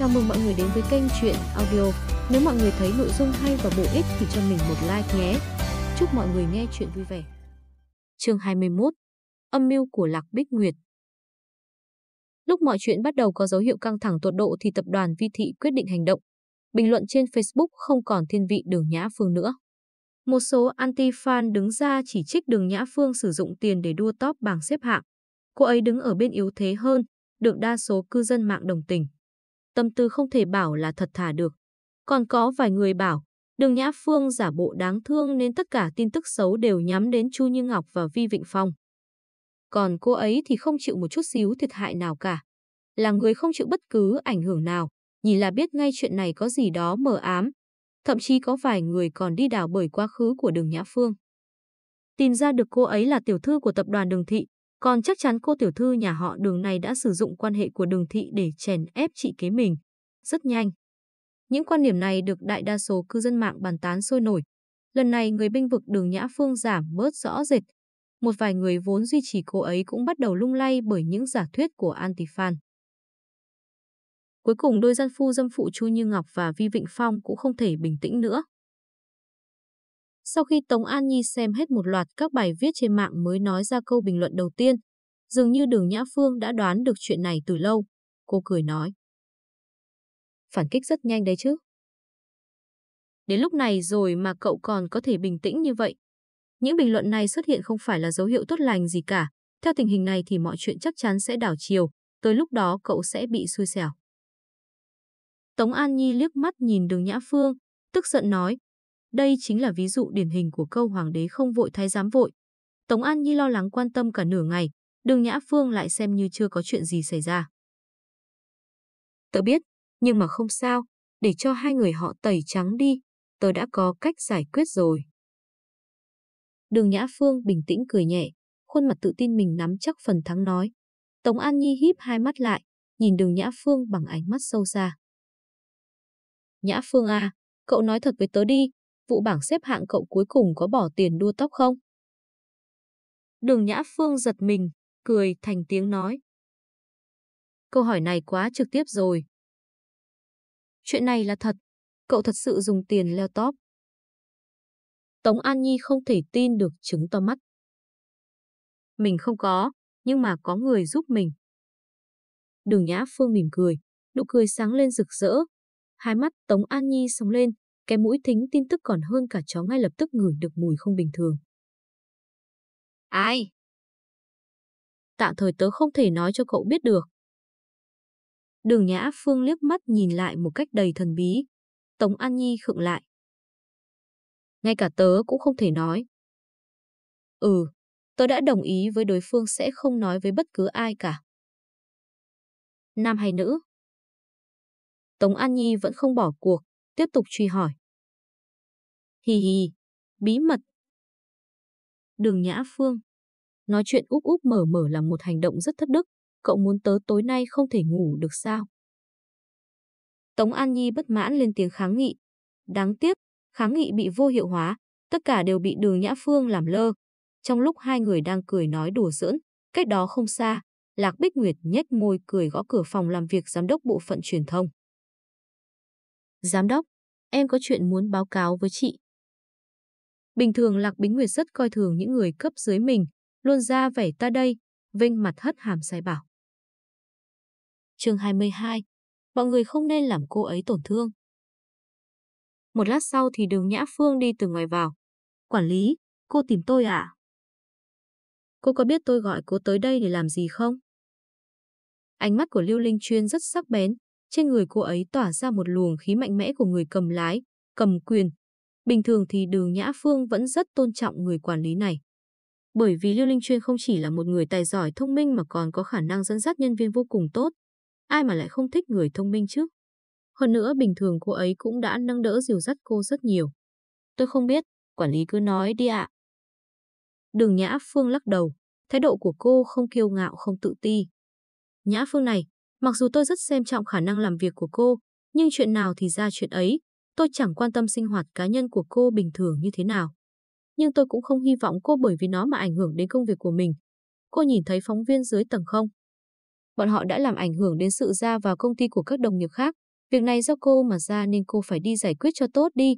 Chào mừng mọi người đến với kênh Chuyện Audio. Nếu mọi người thấy nội dung hay và bổ ích thì cho mình một like nhé. Chúc mọi người nghe chuyện vui vẻ. Chương 21 Âm mưu của Lạc Bích Nguyệt Lúc mọi chuyện bắt đầu có dấu hiệu căng thẳng tột độ thì tập đoàn Vi Thị quyết định hành động. Bình luận trên Facebook không còn thiên vị đường Nhã Phương nữa. Một số anti-fan đứng ra chỉ trích đường Nhã Phương sử dụng tiền để đua top bảng xếp hạng. Cô ấy đứng ở bên yếu thế hơn, được đa số cư dân mạng đồng tình. Tâm tư không thể bảo là thật thà được. Còn có vài người bảo, đường Nhã Phương giả bộ đáng thương nên tất cả tin tức xấu đều nhắm đến Chu Như Ngọc và Vi Vịnh Phong. Còn cô ấy thì không chịu một chút xíu thiệt hại nào cả. Là người không chịu bất cứ ảnh hưởng nào, nhìn là biết ngay chuyện này có gì đó mờ ám. Thậm chí có vài người còn đi đào bởi quá khứ của đường Nhã Phương. Tìm ra được cô ấy là tiểu thư của tập đoàn Đường Thị, còn chắc chắn cô tiểu thư nhà họ đường này đã sử dụng quan hệ của đường thị để chèn ép chị kế mình. Rất nhanh. Những quan điểm này được đại đa số cư dân mạng bàn tán sôi nổi. Lần này người binh vực đường Nhã Phương giảm bớt rõ rệt. Một vài người vốn duy trì cô ấy cũng bắt đầu lung lay bởi những giả thuyết của anti-fan. Cuối cùng đôi gian phu dâm phụ Chu Như Ngọc và Vi Vịnh Phong cũng không thể bình tĩnh nữa. Sau khi Tống An Nhi xem hết một loạt các bài viết trên mạng mới nói ra câu bình luận đầu tiên, dường như Đường Nhã Phương đã đoán được chuyện này từ lâu. Cô cười nói. Phản kích rất nhanh đấy chứ. Đến lúc này rồi mà cậu còn có thể bình tĩnh như vậy. Những bình luận này xuất hiện không phải là dấu hiệu tốt lành gì cả. Theo tình hình này thì mọi chuyện chắc chắn sẽ đảo chiều, tới lúc đó cậu sẽ bị xui xẻo. Tống An Nhi liếc mắt nhìn đường Nhã Phương, tức giận nói, đây chính là ví dụ điển hình của câu hoàng đế không vội thái giám vội. Tống An Nhi lo lắng quan tâm cả nửa ngày, đường Nhã Phương lại xem như chưa có chuyện gì xảy ra. Tớ biết, nhưng mà không sao, để cho hai người họ tẩy trắng đi, tớ đã có cách giải quyết rồi. Đường Nhã Phương bình tĩnh cười nhẹ, khuôn mặt tự tin mình nắm chắc phần thắng nói. Tống An Nhi híp hai mắt lại, nhìn đường Nhã Phương bằng ánh mắt sâu xa. Nhã Phương à, cậu nói thật với tớ đi, vụ bảng xếp hạng cậu cuối cùng có bỏ tiền đua tóc không? Đường Nhã Phương giật mình, cười thành tiếng nói. Câu hỏi này quá trực tiếp rồi. Chuyện này là thật, cậu thật sự dùng tiền leo top. Tống An Nhi không thể tin được chứng to mắt. Mình không có, nhưng mà có người giúp mình. Đường Nhã Phương mỉm cười, nụ cười sáng lên rực rỡ. Hai mắt Tống An Nhi sóng lên, cái mũi thính tin tức còn hơn cả chó ngay lập tức ngửi được mùi không bình thường. Ai? Tạm thời tớ không thể nói cho cậu biết được. Đường Nhã Phương liếc mắt nhìn lại một cách đầy thần bí. Tống An Nhi khựng lại. Ngay cả tớ cũng không thể nói. Ừ, tớ đã đồng ý với đối phương sẽ không nói với bất cứ ai cả. Nam hay nữ? Tống An Nhi vẫn không bỏ cuộc, tiếp tục truy hỏi. Hì hì, bí mật. Đường Nhã Phương. Nói chuyện úp úp mở mở là một hành động rất thất đức. Cậu muốn tớ tối nay không thể ngủ được sao? Tống An Nhi bất mãn lên tiếng kháng nghị. Đáng tiếc, kháng nghị bị vô hiệu hóa, tất cả đều bị đường Nhã Phương làm lơ. Trong lúc hai người đang cười nói đùa giỡn, cách đó không xa, Lạc Bích Nguyệt nhếch môi cười gõ cửa phòng làm việc giám đốc bộ phận truyền thông. Giám đốc, em có chuyện muốn báo cáo với chị. Bình thường Lạc Bính Nguyệt rất coi thường những người cấp dưới mình, luôn ra vẻ ta đây, vinh mặt hất hàm sai bảo. chương 22. Mọi người không nên làm cô ấy tổn thương. Một lát sau thì đường Nhã Phương đi từ ngoài vào. Quản lý, cô tìm tôi à? Cô có biết tôi gọi cô tới đây để làm gì không? Ánh mắt của Lưu Linh Chuyên rất sắc bén, trên người cô ấy tỏa ra một luồng khí mạnh mẽ của người cầm lái, cầm quyền, Bình thường thì Đường Nhã Phương vẫn rất tôn trọng người quản lý này. Bởi vì Lưu Linh Chuyên không chỉ là một người tài giỏi thông minh mà còn có khả năng dẫn dắt nhân viên vô cùng tốt. Ai mà lại không thích người thông minh chứ? Hơn nữa bình thường cô ấy cũng đã nâng đỡ dìu dắt cô rất nhiều. Tôi không biết, quản lý cứ nói đi ạ. Đường Nhã Phương lắc đầu, thái độ của cô không kiêu ngạo không tự ti. Nhã Phương này, mặc dù tôi rất xem trọng khả năng làm việc của cô, nhưng chuyện nào thì ra chuyện ấy, Tôi chẳng quan tâm sinh hoạt cá nhân của cô bình thường như thế nào. Nhưng tôi cũng không hy vọng cô bởi vì nó mà ảnh hưởng đến công việc của mình. Cô nhìn thấy phóng viên dưới tầng không? Bọn họ đã làm ảnh hưởng đến sự ra vào công ty của các đồng nghiệp khác. Việc này do cô mà ra nên cô phải đi giải quyết cho tốt đi.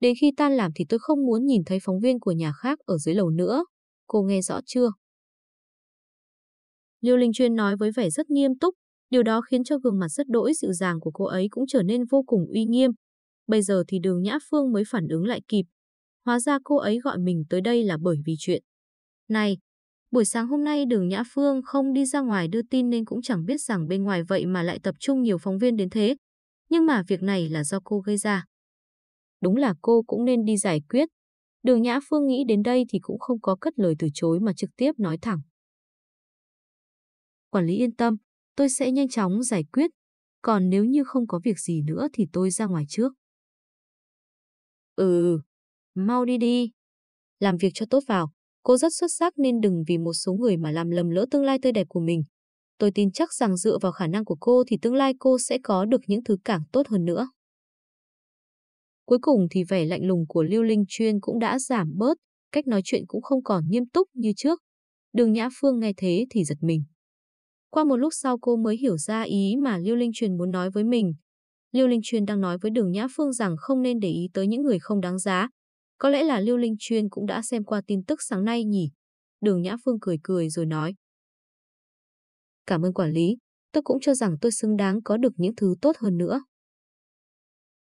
Đến khi tan làm thì tôi không muốn nhìn thấy phóng viên của nhà khác ở dưới lầu nữa. Cô nghe rõ chưa? Liêu Linh Chuyên nói với vẻ rất nghiêm túc, điều đó khiến cho gương mặt rất đỗi dịu dàng của cô ấy cũng trở nên vô cùng uy nghiêm. Bây giờ thì đường Nhã Phương mới phản ứng lại kịp. Hóa ra cô ấy gọi mình tới đây là bởi vì chuyện. Này, buổi sáng hôm nay đường Nhã Phương không đi ra ngoài đưa tin nên cũng chẳng biết rằng bên ngoài vậy mà lại tập trung nhiều phóng viên đến thế. Nhưng mà việc này là do cô gây ra. Đúng là cô cũng nên đi giải quyết. Đường Nhã Phương nghĩ đến đây thì cũng không có cất lời từ chối mà trực tiếp nói thẳng. Quản lý yên tâm, tôi sẽ nhanh chóng giải quyết. Còn nếu như không có việc gì nữa thì tôi ra ngoài trước. Ừ, ừ, ừ, mau đi đi. Làm việc cho tốt vào. Cô rất xuất sắc nên đừng vì một số người mà làm lầm lỡ tương lai tươi đẹp của mình. Tôi tin chắc rằng dựa vào khả năng của cô thì tương lai cô sẽ có được những thứ càng tốt hơn nữa. Cuối cùng thì vẻ lạnh lùng của Lưu Linh Chuyên cũng đã giảm bớt, cách nói chuyện cũng không còn nghiêm túc như trước. Đường Nhã Phương nghe thế thì giật mình. Qua một lúc sau cô mới hiểu ra ý mà Lưu Linh Truyền muốn nói với mình. Lưu Linh Truyền đang nói với Đường Nhã Phương rằng không nên để ý tới những người không đáng giá. Có lẽ là Lưu Linh Truyền cũng đã xem qua tin tức sáng nay nhỉ. Đường Nhã Phương cười cười rồi nói. Cảm ơn quản lý, tôi cũng cho rằng tôi xứng đáng có được những thứ tốt hơn nữa.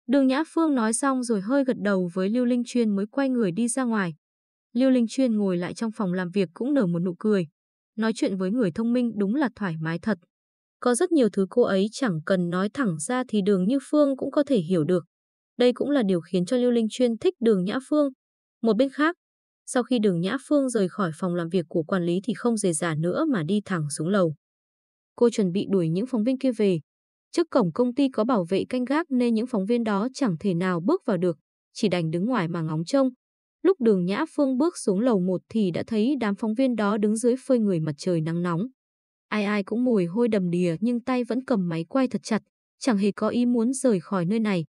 Đường Nhã Phương nói xong rồi hơi gật đầu với Lưu Linh Chuyên mới quay người đi ra ngoài. Lưu Linh Chuyên ngồi lại trong phòng làm việc cũng nở một nụ cười. Nói chuyện với người thông minh đúng là thoải mái thật. Có rất nhiều thứ cô ấy chẳng cần nói thẳng ra thì đường như Phương cũng có thể hiểu được. Đây cũng là điều khiến cho Lưu Linh Chuyên thích đường Nhã Phương. Một bên khác, sau khi đường Nhã Phương rời khỏi phòng làm việc của quản lý thì không dề dả nữa mà đi thẳng xuống lầu. Cô chuẩn bị đuổi những phóng viên kia về. Trước cổng công ty có bảo vệ canh gác nên những phóng viên đó chẳng thể nào bước vào được, chỉ đành đứng ngoài mà ngóng trông. Lúc đường Nhã Phương bước xuống lầu một thì đã thấy đám phóng viên đó đứng dưới phơi người mặt trời nắng nóng. Ai ai cũng mùi hôi đầm đìa nhưng tay vẫn cầm máy quay thật chặt, chẳng hề có ý muốn rời khỏi nơi này.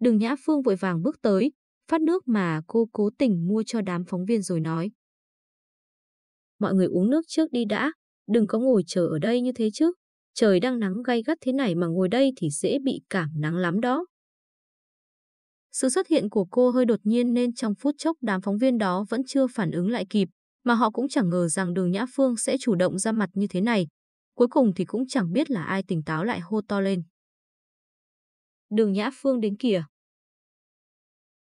Đường Nhã Phương vội vàng bước tới, phát nước mà cô cố tình mua cho đám phóng viên rồi nói. Mọi người uống nước trước đi đã, đừng có ngồi chờ ở đây như thế chứ. Trời đang nắng gay gắt thế này mà ngồi đây thì dễ bị cảm nắng lắm đó. Sự xuất hiện của cô hơi đột nhiên nên trong phút chốc đám phóng viên đó vẫn chưa phản ứng lại kịp, mà họ cũng chẳng ngờ rằng đường Nhã Phương sẽ chủ động ra mặt như thế này. Cuối cùng thì cũng chẳng biết là ai tỉnh táo lại hô to lên. Đường Nhã Phương đến kìa.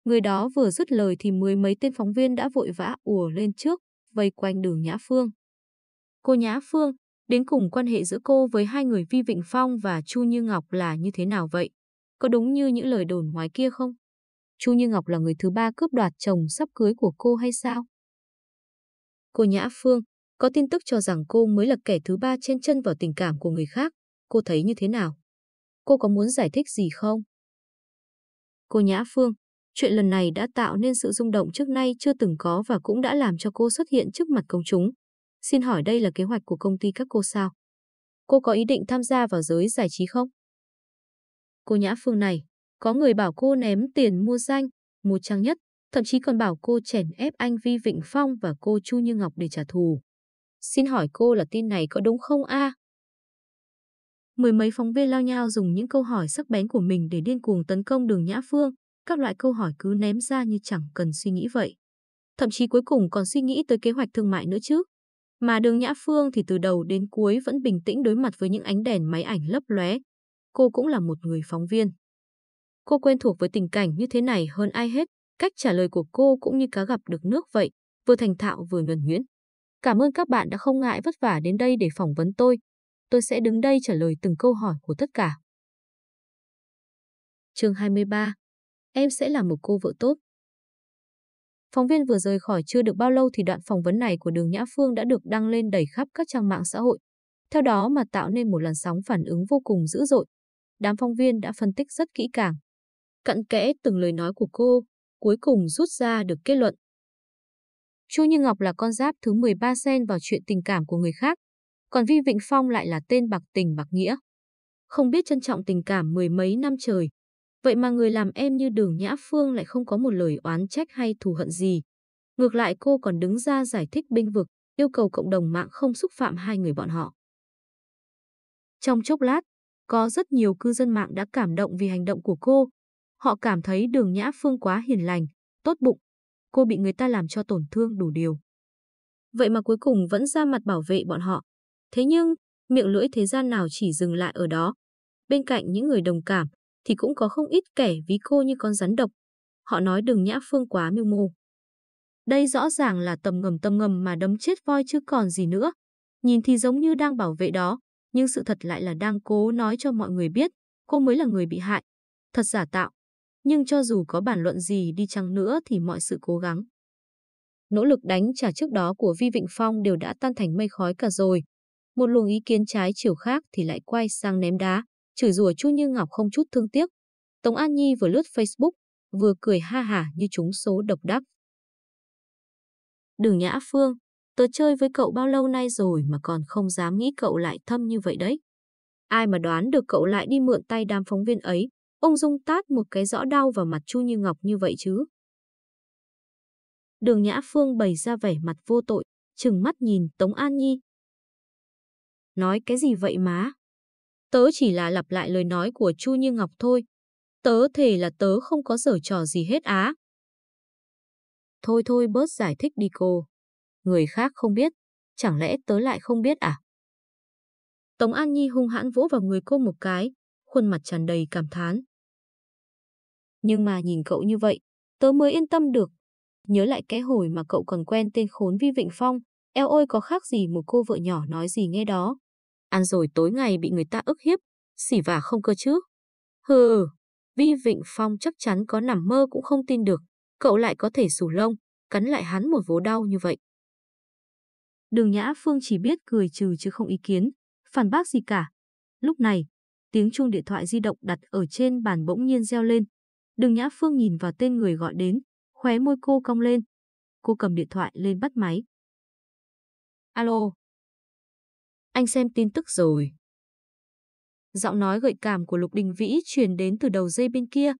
Người đó vừa dứt lời thì mười mấy tên phóng viên đã vội vã ùa lên trước, vây quanh đường Nhã Phương. Cô Nhã Phương, đến cùng quan hệ giữa cô với hai người Vi Vịnh Phong và Chu Như Ngọc là như thế nào vậy? Có đúng như những lời đồn ngoài kia không? Chu Như Ngọc là người thứ ba cướp đoạt chồng sắp cưới của cô hay sao? Cô Nhã Phương, có tin tức cho rằng cô mới là kẻ thứ ba trên chân vào tình cảm của người khác. Cô thấy như thế nào? Cô có muốn giải thích gì không? Cô Nhã Phương, chuyện lần này đã tạo nên sự rung động trước nay chưa từng có và cũng đã làm cho cô xuất hiện trước mặt công chúng. Xin hỏi đây là kế hoạch của công ty các cô sao? Cô có ý định tham gia vào giới giải trí không? Cô Nhã Phương này, có người bảo cô ném tiền mua danh, mua trang nhất, thậm chí còn bảo cô chèn ép anh Vi Vịnh Phong và cô Chu Như Ngọc để trả thù. Xin hỏi cô là tin này có đúng không a? Mười mấy phóng viên lao nhau dùng những câu hỏi sắc bén của mình để điên cuồng tấn công đường Nhã Phương, các loại câu hỏi cứ ném ra như chẳng cần suy nghĩ vậy. Thậm chí cuối cùng còn suy nghĩ tới kế hoạch thương mại nữa chứ. Mà đường Nhã Phương thì từ đầu đến cuối vẫn bình tĩnh đối mặt với những ánh đèn máy ảnh lấp lóe. Cô cũng là một người phóng viên. Cô quen thuộc với tình cảnh như thế này hơn ai hết. Cách trả lời của cô cũng như cá gặp được nước vậy, vừa thành thạo vừa nhuần nhuyễn. Cảm ơn các bạn đã không ngại vất vả đến đây để phỏng vấn tôi. Tôi sẽ đứng đây trả lời từng câu hỏi của tất cả. chương 23 Em sẽ là một cô vợ tốt. Phóng viên vừa rời khỏi chưa được bao lâu thì đoạn phỏng vấn này của Đường Nhã Phương đã được đăng lên đầy khắp các trang mạng xã hội. Theo đó mà tạo nên một làn sóng phản ứng vô cùng dữ dội. Đám phóng viên đã phân tích rất kỹ càng. Cặn kẽ từng lời nói của cô, cuối cùng rút ra được kết luận. Chu Như Ngọc là con giáp thứ 13 xen vào chuyện tình cảm của người khác, còn Vi Vịnh Phong lại là tên bạc tình bạc nghĩa. Không biết trân trọng tình cảm mười mấy năm trời, vậy mà người làm em như Đường Nhã Phương lại không có một lời oán trách hay thù hận gì. Ngược lại cô còn đứng ra giải thích binh vực, yêu cầu cộng đồng mạng không xúc phạm hai người bọn họ. Trong chốc lát, Có rất nhiều cư dân mạng đã cảm động vì hành động của cô. Họ cảm thấy đường Nhã Phương quá hiền lành, tốt bụng. Cô bị người ta làm cho tổn thương đủ điều. Vậy mà cuối cùng vẫn ra mặt bảo vệ bọn họ. Thế nhưng, miệng lưỡi thế gian nào chỉ dừng lại ở đó. Bên cạnh những người đồng cảm, thì cũng có không ít kẻ ví cô như con rắn độc. Họ nói đừng Nhã Phương quá mưu mô. Đây rõ ràng là tầm ngầm tầm ngầm mà đấm chết voi chứ còn gì nữa. Nhìn thì giống như đang bảo vệ đó, nhưng sự thật lại là đang cố nói cho mọi người biết cô mới là người bị hại. Thật giả tạo. Nhưng cho dù có bản luận gì đi chăng nữa thì mọi sự cố gắng. Nỗ lực đánh trả trước đó của Vi Vịnh Phong đều đã tan thành mây khói cả rồi. Một luồng ý kiến trái chiều khác thì lại quay sang ném đá, chửi rủa Chu Như Ngọc không chút thương tiếc. Tống An Nhi vừa lướt Facebook, vừa cười ha hả như chúng số độc đắc. Đường Nhã Phương, tớ chơi với cậu bao lâu nay rồi mà còn không dám nghĩ cậu lại thâm như vậy đấy. Ai mà đoán được cậu lại đi mượn tay đám phóng viên ấy, ông Dung tát một cái rõ đau vào mặt Chu Như Ngọc như vậy chứ. Đường Nhã Phương bày ra vẻ mặt vô tội, chừng mắt nhìn Tống An Nhi. Nói cái gì vậy má? Tớ chỉ là lặp lại lời nói của Chu Như Ngọc thôi. Tớ thề là tớ không có giở trò gì hết á. Thôi thôi bớt giải thích đi cô. Người khác không biết, chẳng lẽ tớ lại không biết à? Tống An Nhi hung hãn vỗ vào người cô một cái, khuôn mặt tràn đầy cảm thán. Nhưng mà nhìn cậu như vậy, tớ mới yên tâm được. Nhớ lại cái hồi mà cậu còn quen tên khốn Vi Vịnh Phong, eo ôi có khác gì một cô vợ nhỏ nói gì nghe đó. Ăn rồi tối ngày bị người ta ức hiếp, xỉ vả không cơ chứ. Hừ, Vi Vịnh Phong chắc chắn có nằm mơ cũng không tin được, cậu lại có thể sù lông, cắn lại hắn một vố đau như vậy. Đường Nhã Phương chỉ biết cười trừ chứ không ý kiến, phản bác gì cả. Lúc này, tiếng chuông điện thoại di động đặt ở trên bàn bỗng nhiên reo lên. Đường Nhã Phương nhìn vào tên người gọi đến, khóe môi cô cong lên. Cô cầm điện thoại lên bắt máy. Alo. Anh xem tin tức rồi. Giọng nói gợi cảm của Lục Đình Vĩ truyền đến từ đầu dây bên kia.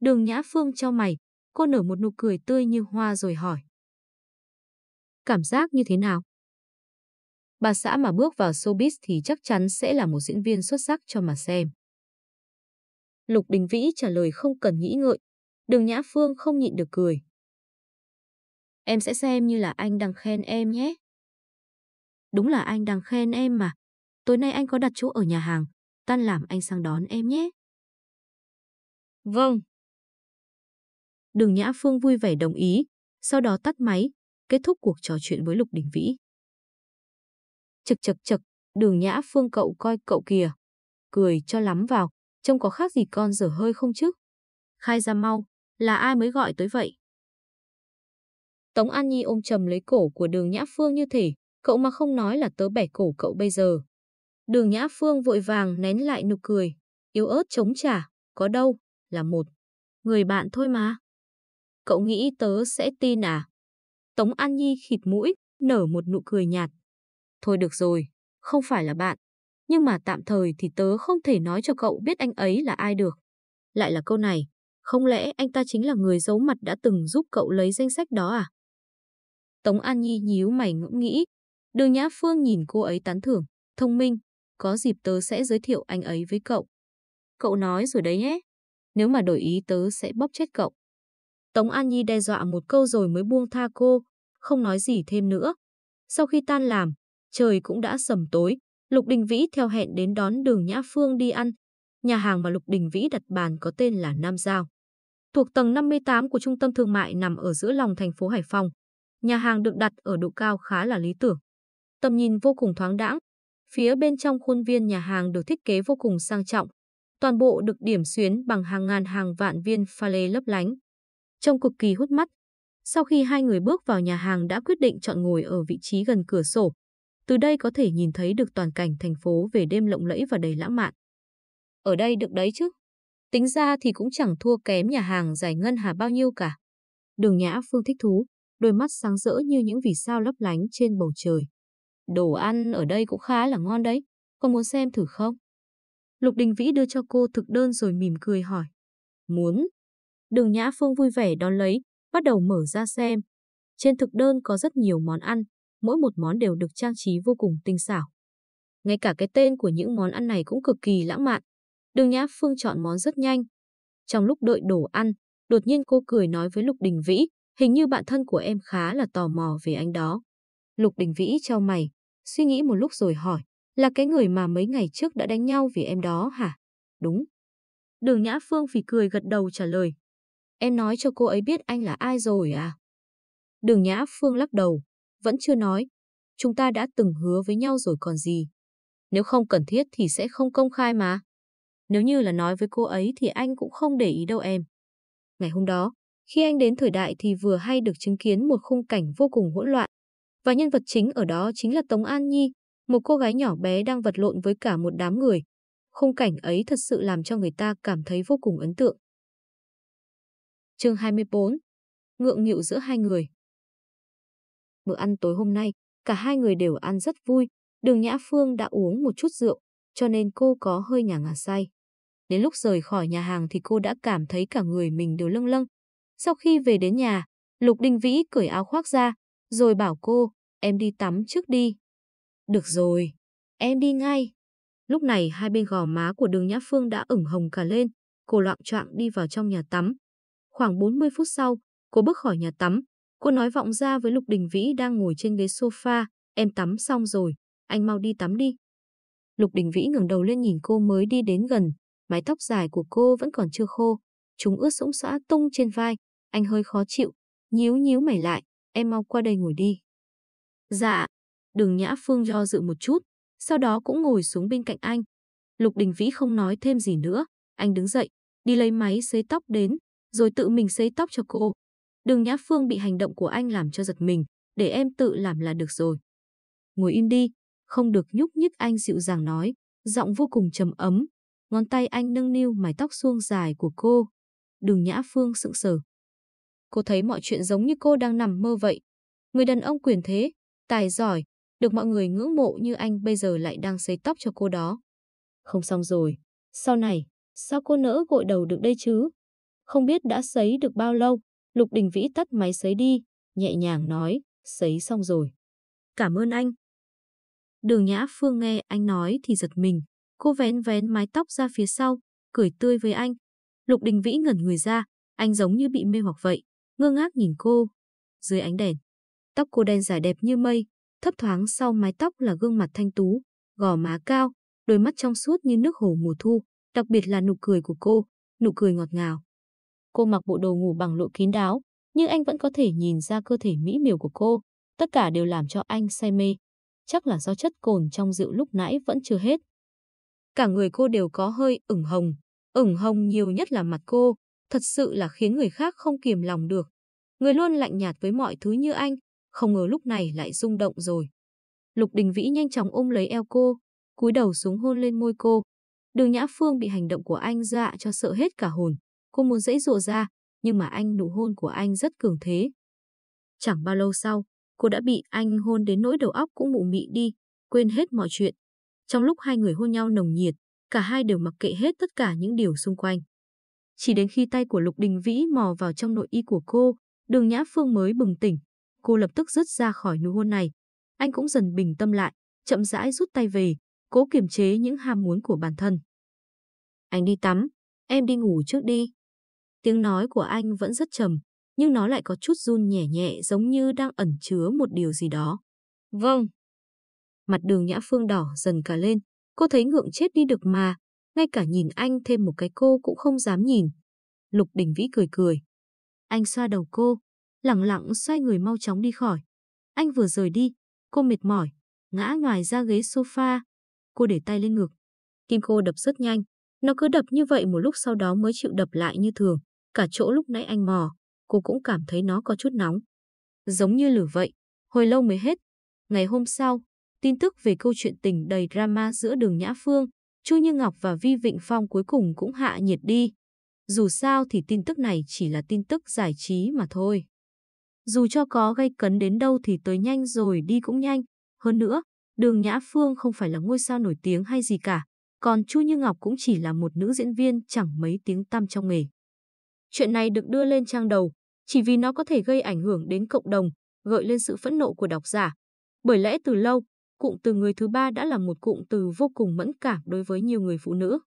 Đường Nhã Phương cho mày, cô nở một nụ cười tươi như hoa rồi hỏi. Cảm giác như thế nào? Bà xã mà bước vào showbiz thì chắc chắn sẽ là một diễn viên xuất sắc cho mà xem. Lục Đình Vĩ trả lời không cần nghĩ ngợi. Đường Nhã Phương không nhịn được cười. Em sẽ xem như là anh đang khen em nhé. Đúng là anh đang khen em mà. Tối nay anh có đặt chỗ ở nhà hàng. Tan làm anh sang đón em nhé. Vâng. Đường Nhã Phương vui vẻ đồng ý, sau đó tắt máy, kết thúc cuộc trò chuyện với Lục Đình Vĩ. Chực chực chực, đường Nhã Phương cậu coi cậu kìa. Cười cho lắm vào, trông có khác gì con dở hơi không chứ? Khai ra mau, là ai mới gọi tới vậy? Tống An Nhi ôm chầm lấy cổ của đường Nhã Phương như thể, cậu mà không nói là tớ bẻ cổ cậu bây giờ. Đường Nhã Phương vội vàng nén lại nụ cười, yếu ớt chống trả, có đâu, là một. Người bạn thôi mà. Cậu nghĩ tớ sẽ tin à? Tống An Nhi khịt mũi, nở một nụ cười nhạt. Thôi được rồi, không phải là bạn. Nhưng mà tạm thời thì tớ không thể nói cho cậu biết anh ấy là ai được. Lại là câu này, không lẽ anh ta chính là người giấu mặt đã từng giúp cậu lấy danh sách đó à? Tống An Nhi nhíu mày ngẫm nghĩ. Đường Nhã Phương nhìn cô ấy tán thưởng, thông minh, có dịp tớ sẽ giới thiệu anh ấy với cậu. Cậu nói rồi đấy nhé. Nếu mà đổi ý tớ sẽ bóp chết cậu. Tống An Nhi đe dọa một câu rồi mới buông tha cô, không nói gì thêm nữa. Sau khi tan làm, trời cũng đã sầm tối, Lục Đình Vĩ theo hẹn đến đón đường Nhã Phương đi ăn. Nhà hàng mà Lục Đình Vĩ đặt bàn có tên là Nam Giao. Thuộc tầng 58 của trung tâm thương mại nằm ở giữa lòng thành phố Hải Phòng. Nhà hàng được đặt ở độ cao khá là lý tưởng. Tầm nhìn vô cùng thoáng đãng. Phía bên trong khuôn viên nhà hàng được thiết kế vô cùng sang trọng. Toàn bộ được điểm xuyến bằng hàng ngàn hàng vạn viên pha lê lấp lánh. Trông cực kỳ hút mắt. Sau khi hai người bước vào nhà hàng đã quyết định chọn ngồi ở vị trí gần cửa sổ. Từ đây có thể nhìn thấy được toàn cảnh thành phố về đêm lộng lẫy và đầy lãng mạn. Ở đây được đấy chứ. Tính ra thì cũng chẳng thua kém nhà hàng giải ngân hà bao nhiêu cả. Đường Nhã Phương thích thú, đôi mắt sáng rỡ như những vì sao lấp lánh trên bầu trời. Đồ ăn ở đây cũng khá là ngon đấy, con muốn xem thử không? Lục Đình Vĩ đưa cho cô thực đơn rồi mỉm cười hỏi. Muốn. Đường Nhã Phương vui vẻ đón lấy, bắt đầu mở ra xem. Trên thực đơn có rất nhiều món ăn, mỗi một món đều được trang trí vô cùng tinh xảo. Ngay cả cái tên của những món ăn này cũng cực kỳ lãng mạn, Đường Nhã Phương chọn món rất nhanh. Trong lúc đợi đồ ăn, đột nhiên cô cười nói với Lục Đình Vĩ, hình như bạn thân của em khá là tò mò về anh đó. Lục Đình Vĩ trao mày, suy nghĩ một lúc rồi hỏi, là cái người mà mấy ngày trước đã đánh nhau vì em đó hả? Đúng. Đường Nhã Phương phì cười gật đầu trả lời. Em nói cho cô ấy biết anh là ai rồi à? Đường Nhã Phương lắc đầu, vẫn chưa nói. Chúng ta đã từng hứa với nhau rồi còn gì. Nếu không cần thiết thì sẽ không công khai mà. Nếu như là nói với cô ấy thì anh cũng không để ý đâu em. Ngày hôm đó, khi anh đến thời đại thì vừa hay được chứng kiến một khung cảnh vô cùng hỗn loạn. Và nhân vật chính ở đó chính là Tống An Nhi, một cô gái nhỏ bé đang vật lộn với cả một đám người. Khung cảnh ấy thật sự làm cho người ta cảm thấy vô cùng ấn tượng. chương 24 Ngượng nghịu giữa hai người Bữa ăn tối hôm nay, cả hai người đều ăn rất vui. Đường Nhã Phương đã uống một chút rượu, cho nên cô có hơi ngả ngả say. Đến lúc rời khỏi nhà hàng thì cô đã cảm thấy cả người mình đều lâng lâng. Sau khi về đến nhà, Lục Đình Vĩ cởi áo khoác ra, rồi bảo cô, em đi tắm trước đi. Được rồi, em đi ngay. Lúc này hai bên gò má của đường Nhã Phương đã ửng hồng cả lên, cô loạn choạng đi vào trong nhà tắm. Khoảng 40 phút sau, cô bước khỏi nhà tắm, cô nói vọng ra với Lục Đình Vĩ đang ngồi trên ghế sofa, em tắm xong rồi, anh mau đi tắm đi. Lục Đình Vĩ ngẩng đầu lên nhìn cô mới đi đến gần, mái tóc dài của cô vẫn còn chưa khô, chúng ướt sũng xã tung trên vai, anh hơi khó chịu, nhíu nhíu mày lại, em mau qua đây ngồi đi. Dạ, đường Nhã Phương do dự một chút, sau đó cũng ngồi xuống bên cạnh anh. Lục Đình Vĩ không nói thêm gì nữa, anh đứng dậy, đi lấy máy sấy tóc đến, rồi tự mình sấy tóc cho cô. Đường Nhã Phương bị hành động của anh làm cho giật mình, để em tự làm là được rồi. Ngồi im đi, không được nhúc nhích anh dịu dàng nói, giọng vô cùng trầm ấm. Ngón tay anh nâng niu mái tóc suông dài của cô. Đường Nhã Phương sững sờ. Cô thấy mọi chuyện giống như cô đang nằm mơ vậy. Người đàn ông quyền thế, tài giỏi, được mọi người ngưỡng mộ như anh bây giờ lại đang sấy tóc cho cô đó. Không xong rồi, sau này, sao cô nỡ gội đầu được đây chứ? Không biết đã sấy được bao lâu, Lục Đình Vĩ tắt máy sấy đi, nhẹ nhàng nói, sấy xong rồi. Cảm ơn anh. Đường Nhã Phương nghe anh nói thì giật mình, cô vén vén mái tóc ra phía sau, cười tươi với anh. Lục Đình Vĩ ngẩn người ra, anh giống như bị mê hoặc vậy, ngơ ngác nhìn cô. Dưới ánh đèn, tóc cô đen dài đẹp như mây, thấp thoáng sau mái tóc là gương mặt thanh tú, gò má cao, đôi mắt trong suốt như nước hồ mùa thu, đặc biệt là nụ cười của cô, nụ cười ngọt ngào. Cô mặc bộ đồ ngủ bằng lụa kín đáo, nhưng anh vẫn có thể nhìn ra cơ thể mỹ miều của cô, tất cả đều làm cho anh say mê. Chắc là do chất cồn trong rượu lúc nãy vẫn chưa hết. Cả người cô đều có hơi ửng hồng, ửng hồng nhiều nhất là mặt cô, thật sự là khiến người khác không kiềm lòng được. Người luôn lạnh nhạt với mọi thứ như anh, không ngờ lúc này lại rung động rồi. Lục Đình Vĩ nhanh chóng ôm lấy eo cô, cúi đầu xuống hôn lên môi cô. Đường Nhã Phương bị hành động của anh dọa cho sợ hết cả hồn. Cô muốn dãy dụa ra, nhưng mà anh nụ hôn của anh rất cường thế. Chẳng bao lâu sau, cô đã bị anh hôn đến nỗi đầu óc cũng mụ mị đi, quên hết mọi chuyện. Trong lúc hai người hôn nhau nồng nhiệt, cả hai đều mặc kệ hết tất cả những điều xung quanh. Chỉ đến khi tay của Lục Đình Vĩ mò vào trong nội y của cô, đường Nhã Phương mới bừng tỉnh. Cô lập tức rứt ra khỏi nụ hôn này. Anh cũng dần bình tâm lại, chậm rãi rút tay về, cố kiềm chế những ham muốn của bản thân. Anh đi tắm, em đi ngủ trước đi. Tiếng nói của anh vẫn rất trầm, nhưng nó lại có chút run nhẹ nhẹ giống như đang ẩn chứa một điều gì đó. Vâng. Mặt đường Nhã Phương đỏ dần cả lên, cô thấy ngượng chết đi được mà, ngay cả nhìn anh thêm một cái cô cũng không dám nhìn. Lục Đình Vĩ cười cười. Anh xoa đầu cô, lặng lặng xoay người mau chóng đi khỏi. Anh vừa rời đi, cô mệt mỏi, ngã ngoài ra ghế sofa. Cô để tay lên ngực. Tim cô đập rất nhanh, nó cứ đập như vậy một lúc sau đó mới chịu đập lại như thường. Cả chỗ lúc nãy anh mò, cô cũng cảm thấy nó có chút nóng. Giống như lửa vậy, hồi lâu mới hết. Ngày hôm sau, tin tức về câu chuyện tình đầy drama giữa đường Nhã Phương, Chu Như Ngọc và Vi Vịnh Phong cuối cùng cũng hạ nhiệt đi. Dù sao thì tin tức này chỉ là tin tức giải trí mà thôi. Dù cho có gây cấn đến đâu thì tới nhanh rồi đi cũng nhanh. Hơn nữa, đường Nhã Phương không phải là ngôi sao nổi tiếng hay gì cả. Còn Chu Như Ngọc cũng chỉ là một nữ diễn viên chẳng mấy tiếng tăm trong nghề. Chuyện này được đưa lên trang đầu, chỉ vì nó có thể gây ảnh hưởng đến cộng đồng, gợi lên sự phẫn nộ của độc giả. Bởi lẽ từ lâu, cụm từ người thứ ba đã là một cụm từ vô cùng mẫn cảm đối với nhiều người phụ nữ.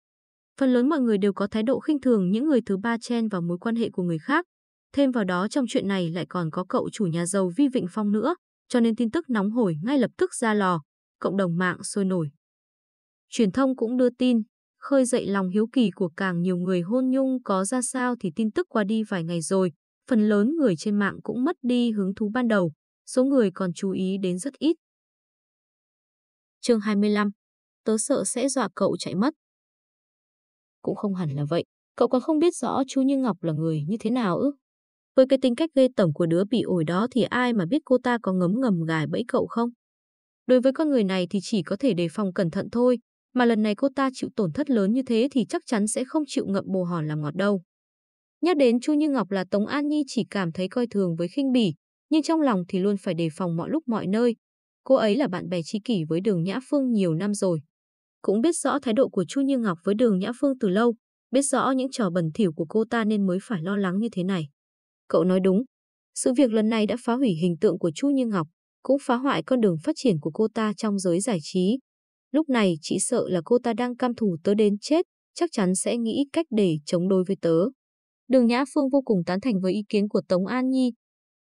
Phần lớn mọi người đều có thái độ khinh thường những người thứ ba chen vào mối quan hệ của người khác. Thêm vào đó trong chuyện này lại còn có cậu chủ nhà giàu Vi Vịnh Phong nữa, cho nên tin tức nóng hổi ngay lập tức ra lò, cộng đồng mạng sôi nổi. Truyền thông cũng đưa tin, khơi dậy lòng hiếu kỳ của càng nhiều người hôn nhung có ra sao thì tin tức qua đi vài ngày rồi, phần lớn người trên mạng cũng mất đi hứng thú ban đầu, số người còn chú ý đến rất ít. Chương 25 Tớ sợ sẽ dọa cậu chạy mất. Cũng không hẳn là vậy, cậu còn không biết rõ chú Như Ngọc là người như thế nào ư? Với cái tính cách ghê tởm của đứa bị ổi đó thì ai mà biết cô ta có ngấm ngầm gài bẫy cậu không? Đối với con người này thì chỉ có thể đề phòng cẩn thận thôi, mà lần này cô ta chịu tổn thất lớn như thế thì chắc chắn sẽ không chịu ngậm bồ hòn làm ngọt đâu. Nhắc đến Chu Như Ngọc là Tống An Nhi chỉ cảm thấy coi thường với khinh bỉ, nhưng trong lòng thì luôn phải đề phòng mọi lúc mọi nơi. Cô ấy là bạn bè tri kỷ với Đường Nhã Phương nhiều năm rồi. Cũng biết rõ thái độ của Chu Như Ngọc với Đường Nhã Phương từ lâu, biết rõ những trò bẩn thỉu của cô ta nên mới phải lo lắng như thế này. Cậu nói đúng, sự việc lần này đã phá hủy hình tượng của Chu Như Ngọc, cũng phá hoại con đường phát triển của cô ta trong giới giải trí. Lúc này chỉ sợ là cô ta đang cam thủ tớ đến chết, chắc chắn sẽ nghĩ cách để chống đối với tớ. Đường Nhã Phương vô cùng tán thành với ý kiến của Tống An Nhi.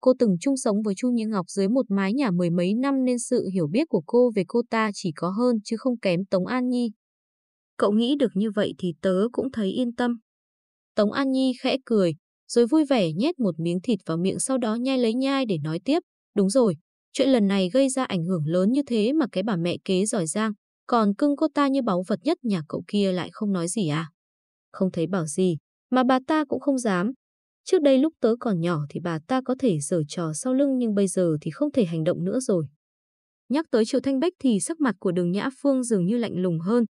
Cô từng chung sống với Chu Như Ngọc dưới một mái nhà mười mấy năm nên sự hiểu biết của cô về cô ta chỉ có hơn chứ không kém Tống An Nhi. Cậu nghĩ được như vậy thì tớ cũng thấy yên tâm. Tống An Nhi khẽ cười, rồi vui vẻ nhét một miếng thịt vào miệng sau đó nhai lấy nhai để nói tiếp. Đúng rồi, chuyện lần này gây ra ảnh hưởng lớn như thế mà cái bà mẹ kế giỏi giang, còn cưng cô ta như báu vật nhất nhà cậu kia lại không nói gì à? Không thấy bảo gì, mà bà ta cũng không dám. Trước đây lúc tớ còn nhỏ thì bà ta có thể giở trò sau lưng nhưng bây giờ thì không thể hành động nữa rồi. Nhắc tới Triệu Thanh Bách thì sắc mặt của đường Nhã Phương dường như lạnh lùng hơn.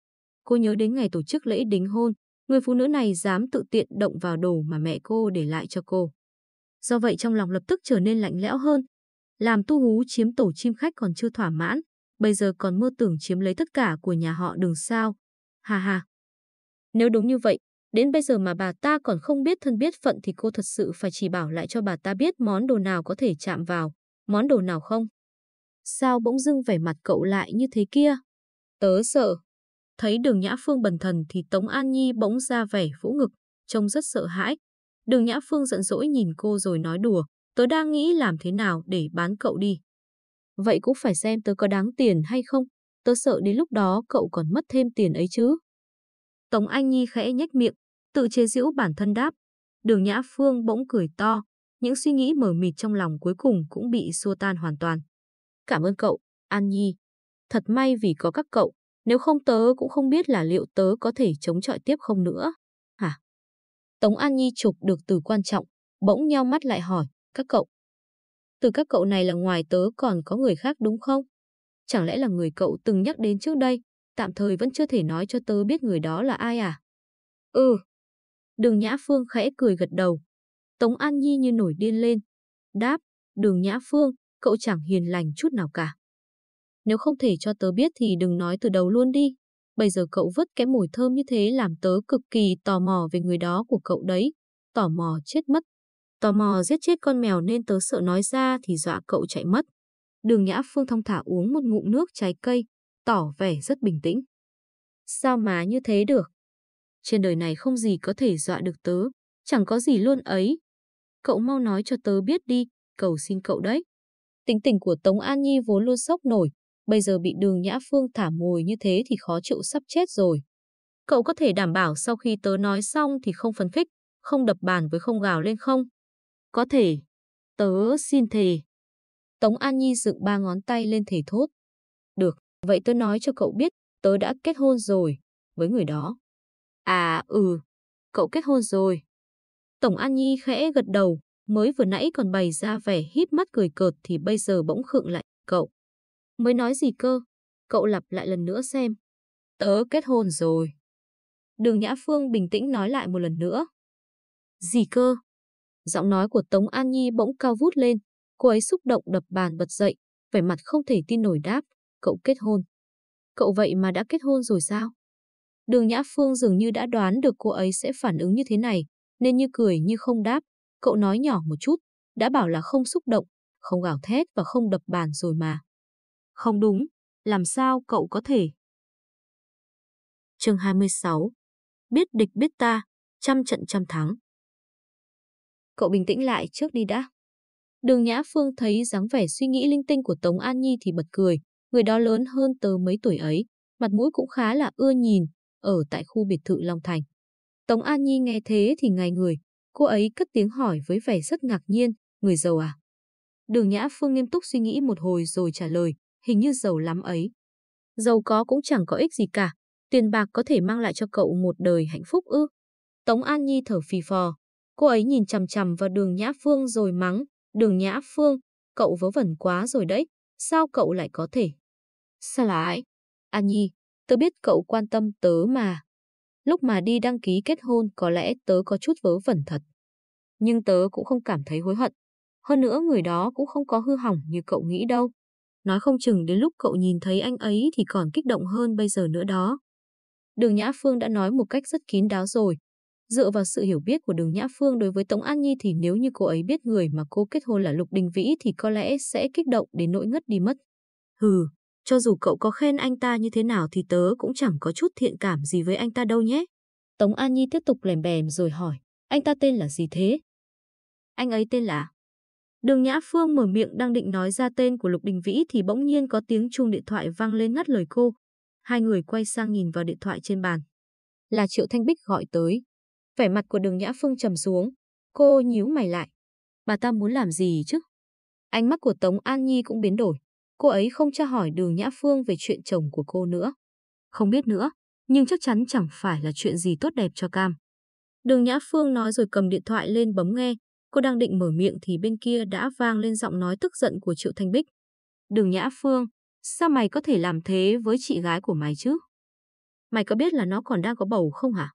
Cô nhớ đến ngày tổ chức lễ đính hôn, người phụ nữ này dám tự tiện động vào đồ mà mẹ cô để lại cho cô. Do vậy trong lòng lập tức trở nên lạnh lẽo hơn. Làm tu hú chiếm tổ chim khách còn chưa thỏa mãn, bây giờ còn mơ tưởng chiếm lấy tất cả của nhà họ đường sao. Hà hà. Nếu đúng như vậy, đến bây giờ mà bà ta còn không biết thân biết phận thì cô thật sự phải chỉ bảo lại cho bà ta biết món đồ nào có thể chạm vào, món đồ nào không. Sao bỗng dưng vẻ mặt cậu lại như thế kia? Tớ sợ. Thấy đường Nhã Phương bần thần thì Tống An Nhi bỗng ra vẻ vỗ ngực, trông rất sợ hãi. Đường Nhã Phương giận dỗi nhìn cô rồi nói đùa, tớ đang nghĩ làm thế nào để bán cậu đi. Vậy cũng phải xem tớ có đáng tiền hay không, tớ sợ đến lúc đó cậu còn mất thêm tiền ấy chứ. Tống Anh Nhi khẽ nhếch miệng, tự chế giễu bản thân đáp. Đường Nhã Phương bỗng cười to, những suy nghĩ mờ mịt trong lòng cuối cùng cũng bị xua tan hoàn toàn. Cảm ơn cậu, An Nhi. Thật may vì có các cậu, nếu không tớ cũng không biết là liệu tớ có thể chống chọi tiếp không nữa. Hả? Tống An Nhi chụp được từ quan trọng, bỗng nheo mắt lại hỏi, các cậu. Từ các cậu này là ngoài tớ còn có người khác đúng không? Chẳng lẽ là người cậu từng nhắc đến trước đây, tạm thời vẫn chưa thể nói cho tớ biết người đó là ai à? Ừ. Đường Nhã Phương khẽ cười gật đầu. Tống An Nhi như nổi điên lên. Đáp, đường Nhã Phương, cậu chẳng hiền lành chút nào cả. Nếu không thể cho tớ biết thì đừng nói từ đầu luôn đi. Bây giờ cậu vứt cái mùi thơm như thế làm tớ cực kỳ tò mò về người đó của cậu đấy. Tò mò chết mất. Tò mò giết chết con mèo nên tớ sợ nói ra thì dọa cậu chạy mất. Đường Nhã Phương thong thả uống một ngụm nước trái cây, tỏ vẻ rất bình tĩnh. Sao mà như thế được? Trên đời này không gì có thể dọa được tớ, chẳng có gì luôn ấy. Cậu mau nói cho tớ biết đi, cầu xin cậu đấy. Tính tình của Tống An Nhi vốn luôn sốc nổi, bây giờ bị đường Nhã Phương thả mồi như thế thì khó chịu sắp chết rồi. Cậu có thể đảm bảo sau khi tớ nói xong thì không phấn khích, không đập bàn với không gào lên không? Có thể. Tớ xin thề. Tống An Nhi dựng ba ngón tay lên thể thốt. Được, vậy tớ nói cho cậu biết, tớ đã kết hôn rồi, với người đó. À, ừ, cậu kết hôn rồi. Tổng An Nhi khẽ gật đầu, mới vừa nãy còn bày ra vẻ híp mắt cười cợt thì bây giờ bỗng khựng lại, cậu. Mới nói gì cơ? Cậu lặp lại lần nữa xem. Tớ kết hôn rồi. Đường Nhã Phương bình tĩnh nói lại một lần nữa. Gì cơ? Giọng nói của Tống An Nhi bỗng cao vút lên, cô ấy xúc động đập bàn bật dậy, vẻ mặt không thể tin nổi đáp, cậu kết hôn. Cậu vậy mà đã kết hôn rồi sao? Đường Nhã Phương dường như đã đoán được cô ấy sẽ phản ứng như thế này, nên như cười như không đáp, cậu nói nhỏ một chút, đã bảo là không xúc động, không gào thét và không đập bàn rồi mà. Không đúng, làm sao cậu có thể? Chương 26 biết địch biết ta, trăm trận trăm thắng. Cậu bình tĩnh lại trước đi đã. Đường Nhã Phương thấy dáng vẻ suy nghĩ linh tinh của Tống An Nhi thì bật cười, người đó lớn hơn tớ mấy tuổi ấy, mặt mũi cũng khá là ưa nhìn, ở tại khu biệt thự Long Thành. Tống An Nhi nghe thế thì ngay người, cô ấy cất tiếng hỏi với vẻ rất ngạc nhiên, người giàu à? Đường Nhã Phương nghiêm túc suy nghĩ một hồi rồi trả lời, hình như giàu lắm ấy. Giàu có cũng chẳng có ích gì cả, tiền bạc có thể mang lại cho cậu một đời hạnh phúc ư. Tống An Nhi thở phì phò, cô ấy nhìn chằm chằm vào đường Nhã Phương rồi mắng, đường Nhã Phương, cậu vớ vẩn quá rồi đấy, sao cậu lại có thể? Sao lại? An Nhi, tớ biết cậu quan tâm tớ mà. Lúc mà đi đăng ký kết hôn có lẽ tớ có chút vớ vẩn thật. Nhưng tớ cũng không cảm thấy hối hận. Hơn nữa người đó cũng không có hư hỏng như cậu nghĩ đâu. Nói không chừng đến lúc cậu nhìn thấy anh ấy thì còn kích động hơn bây giờ nữa đó. Đường Nhã Phương đã nói một cách rất kín đáo rồi. Dựa vào sự hiểu biết của Đường Nhã Phương đối với Tống An Nhi thì nếu như cô ấy biết người mà cô kết hôn là Lục Đình Vĩ thì có lẽ sẽ kích động đến nỗi ngất đi mất. Hừ, cho dù cậu có khen anh ta như thế nào thì tớ cũng chẳng có chút thiện cảm gì với anh ta đâu nhé. Tống An Nhi tiếp tục lèm bèm rồi hỏi, anh ta tên là gì thế? Anh ấy tên là... Đường Nhã Phương mở miệng đang định nói ra tên của Lục Đình Vĩ thì bỗng nhiên có tiếng chuông điện thoại vang lên ngắt lời cô. Hai người quay sang nhìn vào điện thoại trên bàn. Là Triệu Thanh Bích gọi tới. Vẻ mặt của đường Nhã Phương trầm xuống. Cô nhíu mày lại. Bà ta muốn làm gì chứ? Ánh mắt của Tống An Nhi cũng biến đổi. Cô ấy không tra hỏi đường Nhã Phương về chuyện chồng của cô nữa. Không biết nữa, nhưng chắc chắn chẳng phải là chuyện gì tốt đẹp cho Cam. Đường Nhã Phương nói rồi cầm điện thoại lên bấm nghe. Cô đang định mở miệng thì bên kia đã vang lên giọng nói tức giận của Triệu Thanh Bích. Đường Nhã Phương, sao mày có thể làm thế với chị gái của mày chứ? Mày có biết là nó còn đang có bầu không hả?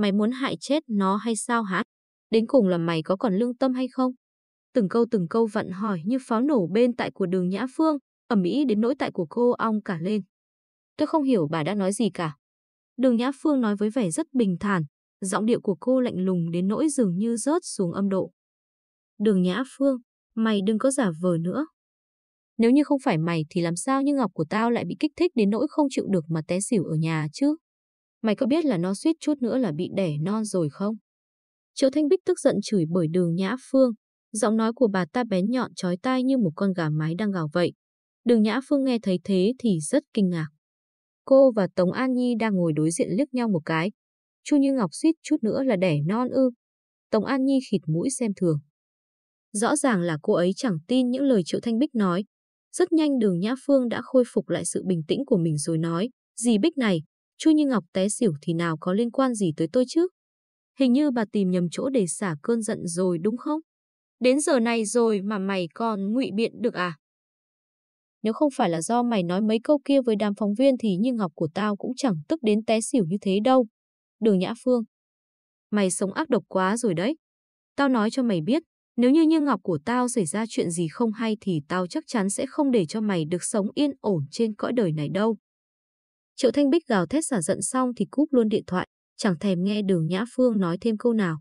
Mày muốn hại chết nó hay sao hả? Đến cùng là mày có còn lương tâm hay không? Từng câu từng câu vặn hỏi như pháo nổ bên tại của đường Nhã Phương, ẩm mỹ đến nỗi tại của cô ong cả lên. Tôi không hiểu bà đã nói gì cả. Đường Nhã Phương nói với vẻ rất bình thản, giọng điệu của cô lạnh lùng đến nỗi dường như rớt xuống âm độ. Đường Nhã Phương, mày đừng có giả vờ nữa. Nếu như không phải mày thì làm sao như ngọc của tao lại bị kích thích đến nỗi không chịu được mà té xỉu ở nhà chứ? Mày có biết là nó suýt chút nữa là bị đẻ non rồi không? Triệu Thanh Bích tức giận chửi bởi đường Nhã Phương. Giọng nói của bà ta bén nhọn chói tai như một con gà mái đang gào vậy. Đường Nhã Phương nghe thấy thế thì rất kinh ngạc. Cô và Tống An Nhi đang ngồi đối diện liếc nhau một cái. Chu Như Ngọc suýt chút nữa là đẻ non ư. Tống An Nhi khịt mũi xem thường. Rõ ràng là cô ấy chẳng tin những lời Triệu Thanh Bích nói. Rất nhanh đường Nhã Phương đã khôi phục lại sự bình tĩnh của mình rồi nói, gì Bích này, Chu Như Ngọc té xỉu thì nào có liên quan gì tới tôi chứ? Hình như bà tìm nhầm chỗ để xả cơn giận rồi đúng không? Đến giờ này rồi mà mày còn ngụy biện được à? Nếu không phải là do mày nói mấy câu kia với đám phóng viên thì Như Ngọc của tao cũng chẳng tức đến té xỉu như thế đâu. Đường Nhã Phương. Mày sống ác độc quá rồi đấy. Tao nói cho mày biết, nếu như Như Ngọc của tao xảy ra chuyện gì không hay thì tao chắc chắn sẽ không để cho mày được sống yên ổn trên cõi đời này đâu. Triệu Thanh Bích gào thét xả giận xong thì cúp luôn điện thoại, chẳng thèm nghe Đường Nhã Phương nói thêm câu nào.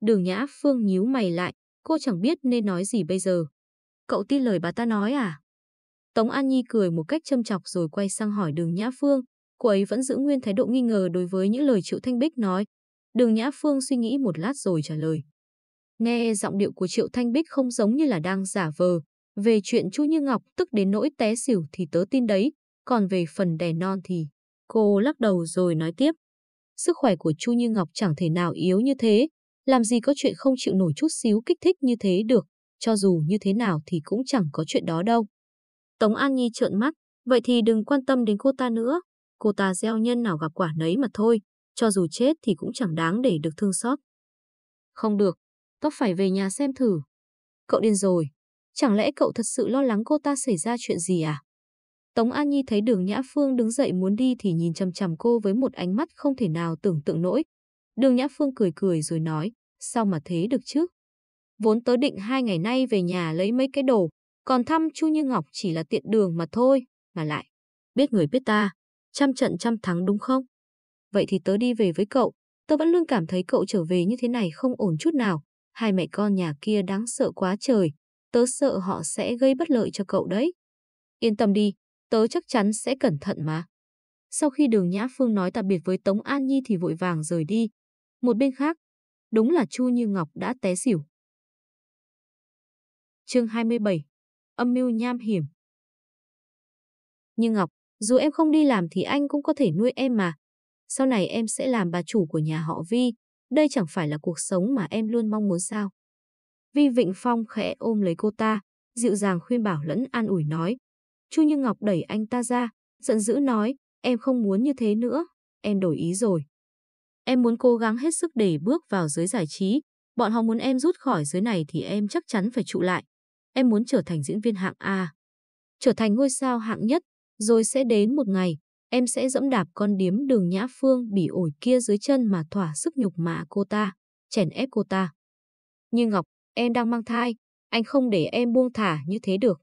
Đường Nhã Phương nhíu mày lại, cô chẳng biết nên nói gì bây giờ. Cậu tin lời bà ta nói à? Tống An Nhi cười một cách châm chọc rồi quay sang hỏi Đường Nhã Phương. Cô ấy vẫn giữ nguyên thái độ nghi ngờ đối với những lời Triệu Thanh Bích nói. Đường Nhã Phương suy nghĩ một lát rồi trả lời. Nghe giọng điệu của Triệu Thanh Bích không giống như là đang giả vờ. Về chuyện Chu Như Ngọc tức đến nỗi té xỉu thì tớ tin đấy. Còn về phần đẻ non thì... Cô lắc đầu rồi nói tiếp. Sức khỏe của Chu Như Ngọc chẳng thể nào yếu như thế. Làm gì có chuyện không chịu nổi chút xíu kích thích như thế được. Cho dù như thế nào thì cũng chẳng có chuyện đó đâu. Tống An Nhi trợn mắt. Vậy thì đừng quan tâm đến cô ta nữa. Cô ta gieo nhân nào gặp quả nấy mà thôi. Cho dù chết thì cũng chẳng đáng để được thương xót. Không được, tóc phải về nhà xem thử. Cậu điên rồi. Chẳng lẽ cậu thật sự lo lắng cô ta xảy ra chuyện gì à? Tống An Nhi thấy đường Nhã Phương đứng dậy muốn đi thì nhìn chằm chằm cô với một ánh mắt không thể nào tưởng tượng nổi. Đường Nhã Phương cười cười rồi nói, sao mà thế được chứ? Vốn tớ định hai ngày nay về nhà lấy mấy cái đồ, còn thăm Chu Như Ngọc chỉ là tiện đường mà thôi, mà lại. Biết người biết ta, trăm trận trăm thắng đúng không? Vậy thì tớ đi về với cậu, tớ vẫn luôn cảm thấy cậu trở về như thế này không ổn chút nào. Hai mẹ con nhà kia đáng sợ quá trời, tớ sợ họ sẽ gây bất lợi cho cậu đấy. Yên tâm đi, tớ chắc chắn sẽ cẩn thận mà. Sau khi đường Nhã Phương nói tạm biệt với Tống An Nhi thì vội vàng rời đi. Một bên khác, đúng là Chu Như Ngọc đã té xỉu. chương 27 Âm mưu nham hiểm Như Ngọc, dù em không đi làm thì anh cũng có thể nuôi em mà. Sau này em sẽ làm bà chủ của nhà họ Vi. Đây chẳng phải là cuộc sống mà em luôn mong muốn sao. Vi Vịnh Phong khẽ ôm lấy cô ta, dịu dàng khuyên bảo lẫn an ủi nói. Chu Như Ngọc đẩy anh ta ra, giận dữ nói, em không muốn như thế nữa, em đổi ý rồi. Em muốn cố gắng hết sức để bước vào giới giải trí, bọn họ muốn em rút khỏi giới này thì em chắc chắn phải trụ lại. Em muốn trở thành diễn viên hạng A, trở thành ngôi sao hạng nhất, rồi sẽ đến một ngày, em sẽ dẫm đạp con điếm đường Nhã Phương bị ổi kia dưới chân mà thỏa sức nhục mạ cô ta, chèn ép cô ta. Như Ngọc, em đang mang thai, anh không để em buông thả như thế được.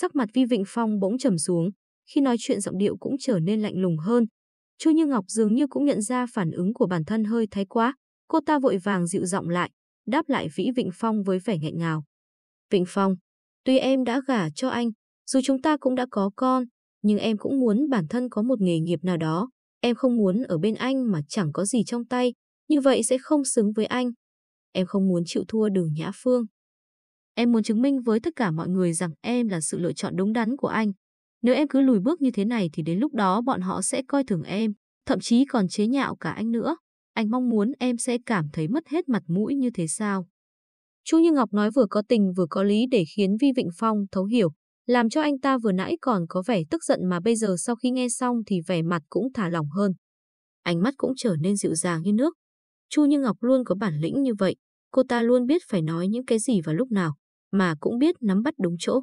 Sắc mặt Vi Vịnh Phong bỗng trầm xuống, khi nói chuyện giọng điệu cũng trở nên lạnh lùng hơn. Chu Như Ngọc dường như cũng nhận ra phản ứng của bản thân hơi thái quá, cô ta vội vàng dịu giọng lại, đáp lại Vĩ Vịnh Phong với vẻ nghẹn ngào. Vịnh Phong, tuy em đã gả cho anh, dù chúng ta cũng đã có con, nhưng em cũng muốn bản thân có một nghề nghiệp nào đó. Em không muốn ở bên anh mà chẳng có gì trong tay, như vậy sẽ không xứng với anh. Em không muốn chịu thua đường Nhã Phương. Em muốn chứng minh với tất cả mọi người rằng em là sự lựa chọn đúng đắn của anh. Nếu em cứ lùi bước như thế này thì đến lúc đó bọn họ sẽ coi thường em, thậm chí còn chế nhạo cả anh nữa. Anh mong muốn em sẽ cảm thấy mất hết mặt mũi như thế sao? Chu Như Ngọc nói vừa có tình vừa có lý để khiến Vi Vịnh Phong thấu hiểu, làm cho anh ta vừa nãy còn có vẻ tức giận mà bây giờ sau khi nghe xong thì vẻ mặt cũng thả lỏng hơn. Ánh mắt cũng trở nên dịu dàng như nước. Chu Như Ngọc luôn có bản lĩnh như vậy, cô ta luôn biết phải nói những cái gì vào lúc nào, mà cũng biết nắm bắt đúng chỗ.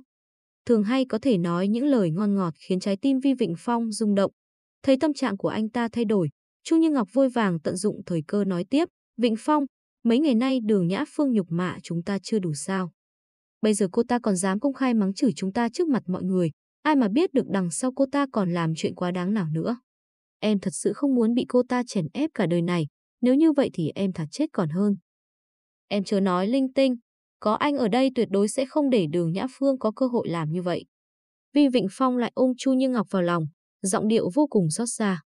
Thường hay có thể nói những lời ngon ngọt khiến trái tim Vi Vịnh Phong rung động. Thấy tâm trạng của anh ta thay đổi, Chu Như Ngọc vội vàng tận dụng thời cơ nói tiếp, Vịnh Phong, mấy ngày nay đường Nhã Phương nhục mạ chúng ta chưa đủ sao. Bây giờ cô ta còn dám công khai mắng chửi chúng ta trước mặt mọi người. Ai mà biết được đằng sau cô ta còn làm chuyện quá đáng nào nữa. Em thật sự không muốn bị cô ta chèn ép cả đời này. Nếu như vậy thì em thật chết còn hơn. Em chớ nói linh tinh. Có anh ở đây tuyệt đối sẽ không để đường Nhã Phương có cơ hội làm như vậy. Vi Vịnh Phong lại ôm Chu Như Ngọc vào lòng, giọng điệu vô cùng xót xa.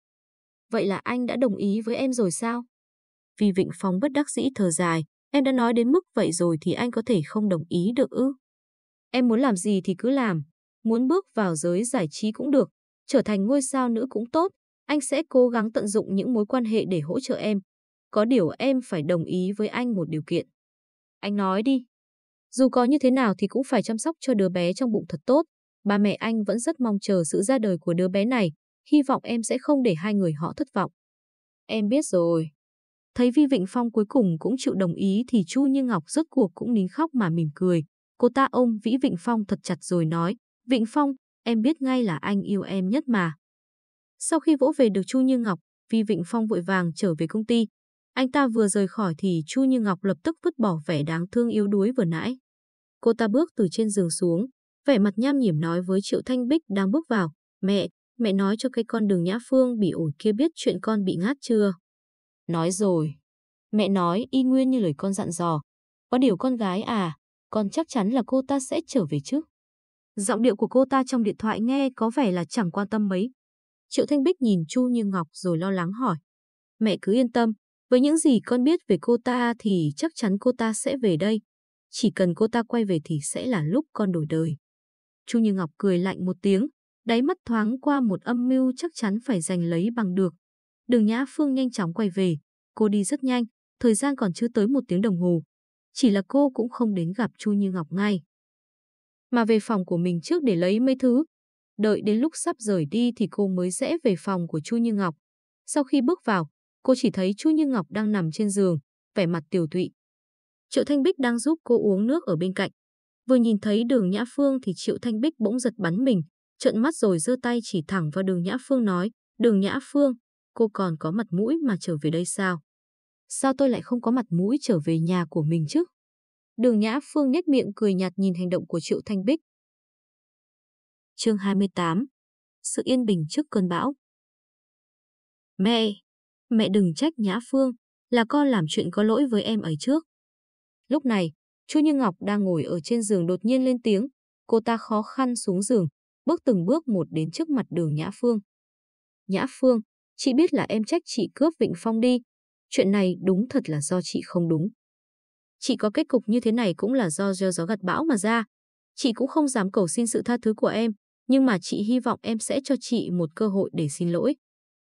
Vậy là anh đã đồng ý với em rồi sao? Vi Vịnh Phong bất đắc dĩ thở dài, Em đã nói đến mức vậy rồi thì anh có thể không đồng ý được ư? Em muốn làm gì thì cứ làm, muốn bước vào giới giải trí cũng được, trở thành ngôi sao nữ cũng tốt, anh sẽ cố gắng tận dụng những mối quan hệ để hỗ trợ em. Có điều em phải đồng ý với anh một điều kiện. Anh nói đi. Dù có như thế nào thì cũng phải chăm sóc cho đứa bé trong bụng thật tốt. Ba mẹ anh vẫn rất mong chờ sự ra đời của đứa bé này, hy vọng em sẽ không để hai người họ thất vọng. Em biết rồi. Thấy Vi Vịnh Phong cuối cùng cũng chịu đồng ý thì Chu Như Ngọc rốt cuộc cũng nín khóc mà mỉm cười. Cô ta ôm Vĩ Vịnh Phong thật chặt rồi nói, Vịnh Phong, em biết ngay là anh yêu em nhất mà. Sau khi vỗ về được Chu Như Ngọc, Vi Vịnh Phong vội vàng trở về công ty. Anh ta vừa rời khỏi thì Chu Như Ngọc lập tức vứt bỏ vẻ đáng thương yếu đuối vừa nãy. Cô ta bước từ trên giường xuống, vẻ mặt nham nhiểm nói với Triệu Thanh Bích đang bước vào, mẹ, mẹ nói cho cái con đường Nhã Phương bị ổi kia biết chuyện con bị ngát chưa? Nói rồi. Mẹ nói y nguyên như lời con dặn dò. Có điều con gái à, con chắc chắn là cô ta sẽ trở về chứ. Giọng điệu của cô ta trong điện thoại nghe có vẻ là chẳng quan tâm mấy. Triệu Thanh Bích nhìn Chu Như Ngọc rồi lo lắng hỏi. Mẹ cứ yên tâm, với những gì con biết về cô ta thì chắc chắn cô ta sẽ về đây. Chỉ cần cô ta quay về thì sẽ là lúc con đổi đời. Chu Như Ngọc cười lạnh một tiếng, đáy mắt thoáng qua một âm mưu chắc chắn phải giành lấy bằng được. Đường Nhã Phương nhanh chóng quay về, cô đi rất nhanh, thời gian còn chưa tới một tiếng đồng hồ. Chỉ là cô cũng không đến gặp Chu Như Ngọc ngay. Mà về phòng của mình trước để lấy mấy thứ. Đợi đến lúc sắp rời đi thì cô mới rẽ về phòng của Chu Như Ngọc. Sau khi bước vào, cô chỉ thấy Chu Như Ngọc đang nằm trên giường, vẻ mặt tiểu tụy. Triệu Thanh Bích đang giúp cô uống nước ở bên cạnh. Vừa nhìn thấy đường Nhã Phương thì Triệu Thanh Bích bỗng giật bắn mình, trợn mắt rồi giơ tay chỉ thẳng vào đường Nhã Phương nói, đường Nhã Phương, cô còn có mặt mũi mà trở về đây sao? Sao tôi lại không có mặt mũi trở về nhà của mình chứ? Đường Nhã Phương nhếch miệng cười nhạt nhìn hành động của Triệu Thanh Bích. Chương 28 Sự yên bình trước cơn bão Mẹ! Mẹ đừng trách Nhã Phương, là con làm chuyện có lỗi với em ấy trước. Lúc này, Chu Như Ngọc đang ngồi ở trên giường đột nhiên lên tiếng. Cô ta khó khăn xuống giường, bước từng bước một đến trước mặt đường Nhã Phương. Nhã Phương, chị biết là em trách chị cướp Vịnh Phong đi. Chuyện này đúng thật là do chị không đúng. Chị có kết cục như thế này cũng là do gieo gió gặt bão mà ra. Chị cũng không dám cầu xin sự tha thứ của em, nhưng mà chị hy vọng em sẽ cho chị một cơ hội để xin lỗi.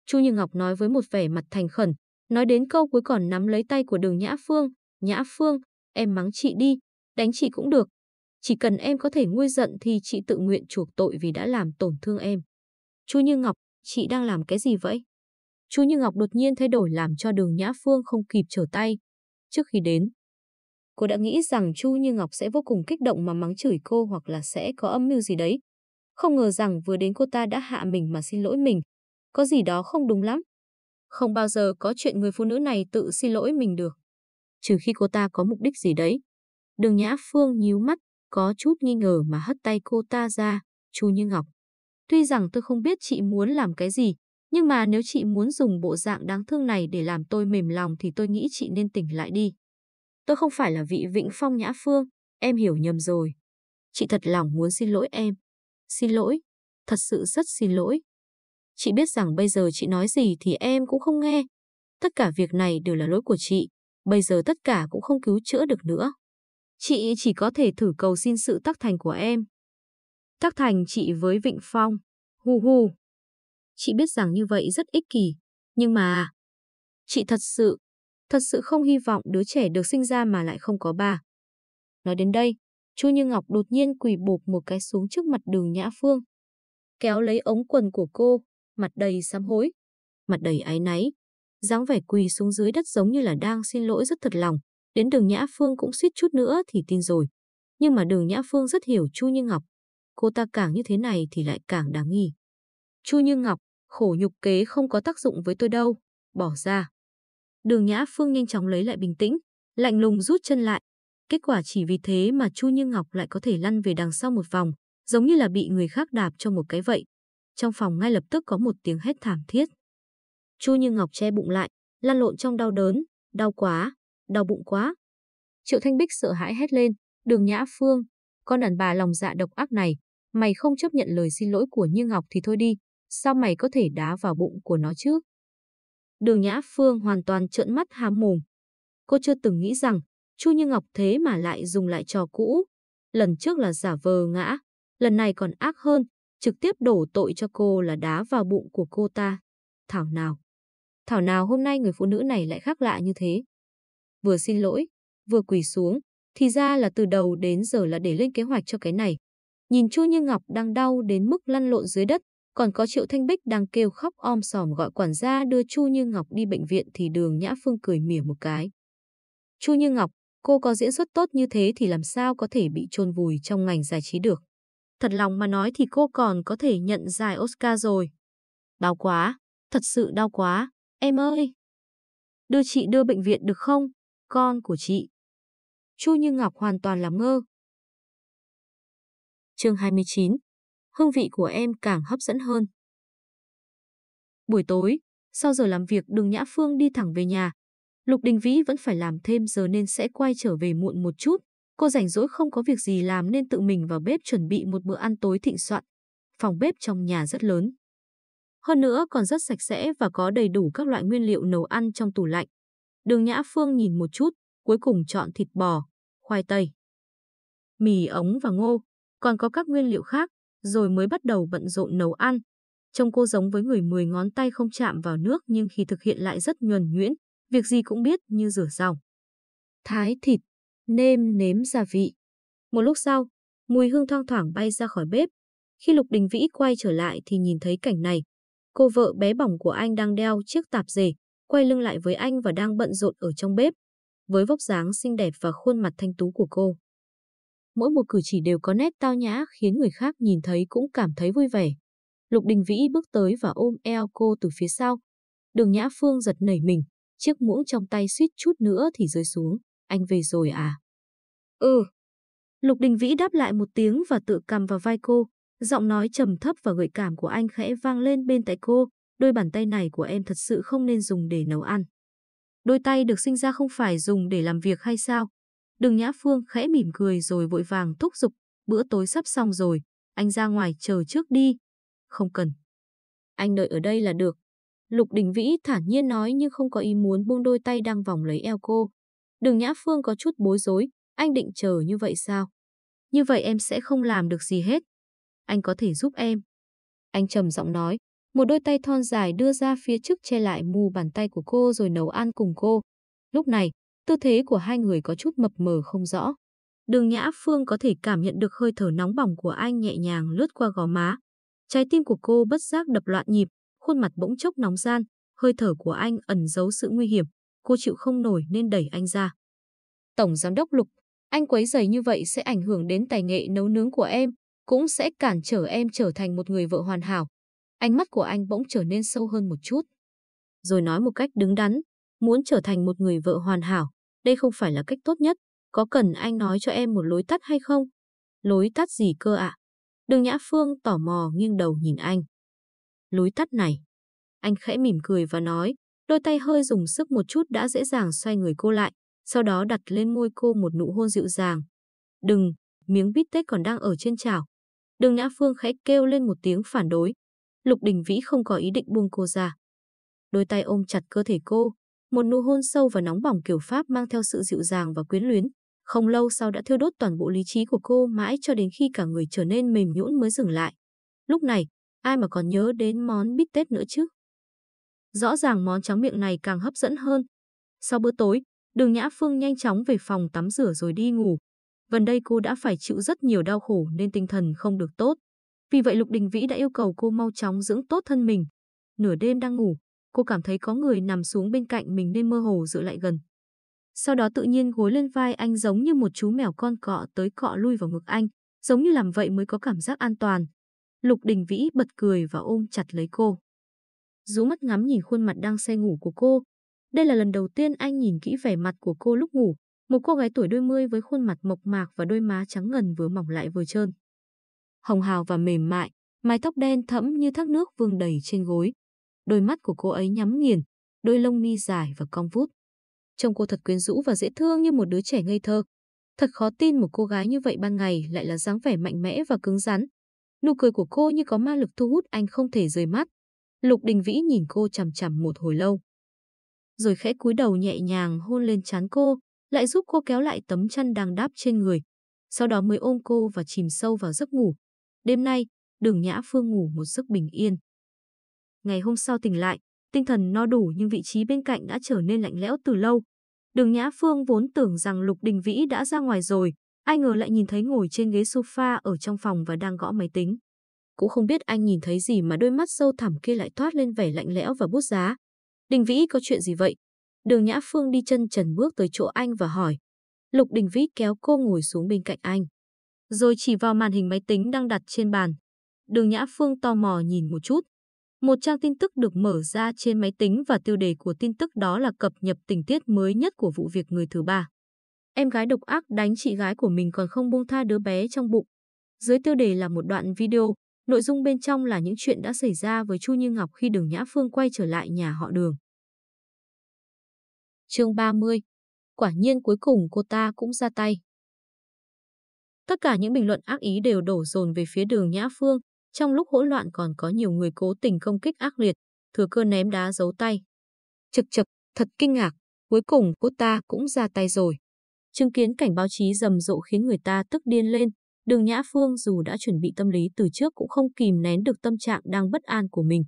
Chu Như Ngọc nói với một vẻ mặt thành khẩn, nói đến câu cuối còn nắm lấy tay của đường Nhã Phương. Nhã Phương, em mắng chị đi, đánh chị cũng được. Chỉ cần em có thể nguôi giận thì chị tự nguyện chuộc tội vì đã làm tổn thương em. Chu Như Ngọc, chị đang làm cái gì vậy? Chu Như Ngọc đột nhiên thay đổi làm cho đường Nhã Phương không kịp trở tay. Trước khi đến, cô đã nghĩ rằng Chu Như Ngọc sẽ vô cùng kích động mà mắng chửi cô hoặc là sẽ có âm mưu gì đấy. Không ngờ rằng vừa đến cô ta đã hạ mình mà xin lỗi mình. Có gì đó không đúng lắm. Không bao giờ có chuyện người phụ nữ này tự xin lỗi mình được. Trừ khi cô ta có mục đích gì đấy. Đường Nhã Phương nhíu mắt, có chút nghi ngờ mà hất tay cô ta ra, Chu Như Ngọc. Tuy rằng tôi không biết chị muốn làm cái gì, nhưng mà nếu chị muốn dùng bộ dạng đáng thương này để làm tôi mềm lòng thì tôi nghĩ chị nên tỉnh lại đi. Tôi không phải là vị Vĩnh Phong Nhã Phương, em hiểu nhầm rồi. Chị thật lòng muốn xin lỗi em. Xin lỗi, thật sự rất xin lỗi. Chị biết rằng bây giờ chị nói gì thì em cũng không nghe. Tất cả việc này đều là lỗi của chị, bây giờ tất cả cũng không cứu chữa được nữa. Chị chỉ có thể thử cầu xin sự tác thành của em. Tác thành chị với Vịnh Phong. Hu hu. Chị biết rằng như vậy rất ích kỷ, nhưng mà... Chị thật sự, thật sự không hy vọng đứa trẻ được sinh ra mà lại không có ba. Nói đến đây, Chu Như Ngọc đột nhiên quỳ bột một cái xuống trước mặt đường Nhã Phương. Kéo lấy ống quần của cô, mặt đầy sám hối, mặt đầy áy náy dáng vẻ quỳ xuống dưới đất giống như là đang xin lỗi rất thật lòng. Đến đường Nhã Phương cũng suýt chút nữa thì tin rồi. Nhưng mà đường Nhã Phương rất hiểu Chu Như Ngọc. Cô ta càng như thế này thì lại càng đáng nghi. Chu Như Ngọc, khổ nhục kế không có tác dụng với tôi đâu. Bỏ ra. Đường Nhã Phương nhanh chóng lấy lại bình tĩnh, lạnh lùng rút chân lại. Kết quả chỉ vì thế mà Chu Như Ngọc lại có thể lăn về đằng sau một vòng, giống như là bị người khác đạp cho một cái vậy. Trong phòng ngay lập tức có một tiếng hét thảm thiết. Chu Như Ngọc che bụng lại, lăn lộn trong đau đớn, đau quá, đau bụng quá. Triệu Thanh Bích sợ hãi hét lên, đường Nhã Phương, con đàn bà lòng dạ độc ác này, mày không chấp nhận lời xin lỗi của Như Ngọc thì thôi đi, sao mày có thể đá vào bụng của nó chứ? Đường Nhã Phương hoàn toàn trợn mắt há mồm. Cô chưa từng nghĩ rằng Chu Như Ngọc thế mà lại dùng lại trò cũ. Lần trước là giả vờ ngã, lần này còn ác hơn, trực tiếp đổ tội cho cô là đá vào bụng của cô ta. Thảo nào. Thảo nào hôm nay người phụ nữ này lại khác lạ như thế. Vừa xin lỗi, vừa quỳ xuống, thì ra là từ đầu đến giờ là để lên kế hoạch cho cái này. Nhìn Chu Như Ngọc đang đau đến mức lăn lộn dưới đất, còn có Triệu Thanh Bích đang kêu khóc om sòm gọi quản gia đưa Chu Như Ngọc đi bệnh viện thì đường Nhã Phương cười mỉa một cái. Chu Như Ngọc, cô có diễn xuất tốt như thế thì làm sao có thể bị chôn vùi trong ngành giải trí được. Thật lòng mà nói thì cô còn có thể nhận giải Oscar rồi. Đau quá, thật sự đau quá, em ơi. Đưa chị đưa bệnh viện được không, con của chị. Chu Như Ngọc hoàn toàn làm ngơ. Chương 29 hương vị của em càng hấp dẫn hơn. Buổi tối, sau giờ làm việc đường Nhã Phương đi thẳng về nhà. Lục Đình Vĩ vẫn phải làm thêm giờ nên sẽ quay trở về muộn một chút. Cô rảnh rỗi không có việc gì làm nên tự mình vào bếp chuẩn bị một bữa ăn tối thịnh soạn. Phòng bếp trong nhà rất lớn. Hơn nữa còn rất sạch sẽ và có đầy đủ các loại nguyên liệu nấu ăn trong tủ lạnh. Đường Nhã Phương nhìn một chút, cuối cùng chọn thịt bò, khoai tây, mì ống và ngô, còn có các nguyên liệu khác, rồi mới bắt đầu bận rộn nấu ăn. Trông cô giống với người mười ngón tay không chạm vào nước nhưng khi thực hiện lại rất nhuần nhuyễn, việc gì cũng biết như rửa rau. Thái thịt, nêm nếm gia vị. Một lúc sau, mùi hương thoang thoảng bay ra khỏi bếp. Khi Lục Đình Vĩ quay trở lại thì nhìn thấy cảnh này. Cô vợ bé bỏng của anh đang đeo chiếc tạp dề, quay lưng lại với anh và đang bận rộn ở trong bếp. Với vóc dáng xinh đẹp và khuôn mặt thanh tú của cô, mỗi một cử chỉ đều có nét tao nhã khiến người khác nhìn thấy cũng cảm thấy vui vẻ. Lục Đình Vĩ bước tới và ôm eo cô từ phía sau. Đường Nhã Phương giật nảy mình, chiếc muỗng trong tay suýt chút nữa thì rơi xuống. Anh về rồi à? Ừ. Lục Đình Vĩ đáp lại một tiếng và tự cầm vào vai cô. Giọng nói trầm thấp và gợi cảm của anh khẽ vang lên bên tai cô. Đôi bàn tay này của em thật sự không nên dùng để nấu ăn. Đôi tay được sinh ra không phải dùng để làm việc hay sao? Đường Nhã Phương khẽ mỉm cười rồi vội vàng thúc giục, bữa tối sắp xong rồi, anh ra ngoài chờ trước đi. Không cần. Anh đợi ở đây là được. Lục Đình Vĩ thản nhiên nói nhưng không có ý muốn buông đôi tay đang vòng lấy eo cô. Đường Nhã Phương có chút bối rối, anh định chờ như vậy sao? Như vậy em sẽ không làm được gì hết. Anh có thể giúp em. Anh trầm giọng nói, một đôi tay thon dài đưa ra phía trước che lại mù bàn tay của cô rồi nấu ăn cùng cô. Lúc này, tư thế của hai người có chút mập mờ không rõ. Đường Nhã Phương có thể cảm nhận được hơi thở nóng bỏng của anh nhẹ nhàng lướt qua gò má. Trái tim của cô bất giác đập loạn nhịp, khuôn mặt bỗng chốc nóng gian, hơi thở của anh ẩn giấu sự nguy hiểm, cô chịu không nổi nên đẩy anh ra. Tổng giám đốc Lục, anh quấy rầy như vậy sẽ ảnh hưởng đến tài nghệ nấu nướng của em, cũng sẽ cản trở em trở thành một người vợ hoàn hảo. Ánh mắt của anh bỗng trở nên sâu hơn một chút. Rồi nói một cách đứng đắn, muốn trở thành một người vợ hoàn hảo, đây không phải là cách tốt nhất, có cần anh nói cho em một lối tắt hay không? Lối tắt gì cơ ạ? À? Đường Nhã Phương tò mò nghiêng đầu nhìn anh. Lối tắt này. Anh khẽ mỉm cười và nói, đôi tay hơi dùng sức một chút đã dễ dàng xoay người cô lại, sau đó đặt lên môi cô một nụ hôn dịu dàng. Đừng, miếng bít tết còn đang ở trên chảo. Đường Nhã Phương khẽ kêu lên một tiếng phản đối. Lục Đình Vĩ không có ý định buông cô ra. Đôi tay ôm chặt cơ thể cô, một nụ hôn sâu và nóng bỏng kiểu Pháp mang theo sự dịu dàng và quyến luyến. Không lâu sau đã thiêu đốt toàn bộ lý trí của cô mãi cho đến khi cả người trở nên mềm nhũn mới dừng lại. Lúc này, ai mà còn nhớ đến món bít tết nữa chứ? Rõ ràng món trắng miệng này càng hấp dẫn hơn. Sau bữa tối, Đường Nhã Phương nhanh chóng về phòng tắm rửa rồi đi ngủ. Gần đây cô đã phải chịu rất nhiều đau khổ nên tinh thần không được tốt. Vì vậy Lục Đình Vĩ đã yêu cầu cô mau chóng dưỡng tốt thân mình. Nửa đêm đang ngủ, cô cảm thấy có người nằm xuống bên cạnh mình nên mơ hồ dựa lại gần. Sau đó tự nhiên gối lên vai anh giống như một chú mèo con cọ tới cọ lui vào ngực anh, giống như làm vậy mới có cảm giác an toàn. Lục Đình Vĩ bật cười và ôm chặt lấy cô. Dũ mắt ngắm nhìn khuôn mặt đang say ngủ của cô. Đây là lần đầu tiên anh nhìn kỹ vẻ mặt của cô lúc ngủ, một cô gái tuổi đôi mươi với khuôn mặt mộc mạc và đôi má trắng ngần vừa mỏng lại vừa trơn. Hồng hào và mềm mại, mái tóc đen thẫm như thác nước vương đầy trên gối. Đôi mắt của cô ấy nhắm nghiền, đôi lông mi dài và cong vút. Trông cô thật quyến rũ và dễ thương như một đứa trẻ ngây thơ. Thật khó tin một cô gái như vậy ban ngày lại là dáng vẻ mạnh mẽ và cứng rắn. Nụ cười của cô như có ma lực thu hút anh không thể rời mắt. Lục Đình Vĩ nhìn cô chằm chằm một hồi lâu. Rồi khẽ cúi đầu nhẹ nhàng hôn lên trán cô, lại giúp cô kéo lại tấm chăn đang đáp trên người. Sau đó mới ôm cô và chìm sâu vào giấc ngủ. Đêm nay, đường Nhã Phương ngủ một giấc bình yên. Ngày hôm sau tỉnh lại, tinh thần no đủ nhưng vị trí bên cạnh đã trở nên lạnh lẽo từ lâu. Đường Nhã Phương vốn tưởng rằng Lục Đình Vĩ đã ra ngoài rồi, ai ngờ lại nhìn thấy ngồi trên ghế sofa ở trong phòng và đang gõ máy tính. Cũng không biết anh nhìn thấy gì mà đôi mắt sâu thẳm kia lại thoát lên vẻ lạnh lẽo và bút giá. Đình Vĩ có chuyện gì vậy? Đường Nhã Phương đi chân trần bước tới chỗ anh và hỏi. Lục Đình Vĩ kéo cô ngồi xuống bên cạnh anh. Rồi chỉ vào màn hình máy tính đang đặt trên bàn. Đường Nhã Phương tò mò nhìn một chút. Một trang tin tức được mở ra trên máy tính và tiêu đề của tin tức đó là cập nhật tình tiết mới nhất của vụ việc người thứ ba. Em gái độc ác đánh chị gái của mình còn không buông tha đứa bé trong bụng. Dưới tiêu đề là một đoạn video, nội dung bên trong là những chuyện đã xảy ra với Chu Như Ngọc khi Đường Nhã Phương quay trở lại nhà họ Đường. Chương 30 Quả nhiên cuối cùng cô ta cũng ra tay. Tất cả những bình luận ác ý đều đổ dồn về phía Đường Nhã Phương, trong lúc hỗn loạn còn có nhiều người cố tình công kích ác liệt, thừa cơ ném đá giấu tay. Trực trực, thật kinh ngạc, cuối cùng cô ta cũng ra tay rồi. Chứng kiến cảnh báo chí rầm rộ khiến người ta tức điên lên, đường Nhã Phương dù đã chuẩn bị tâm lý từ trước cũng không kìm nén được tâm trạng đang bất an của mình.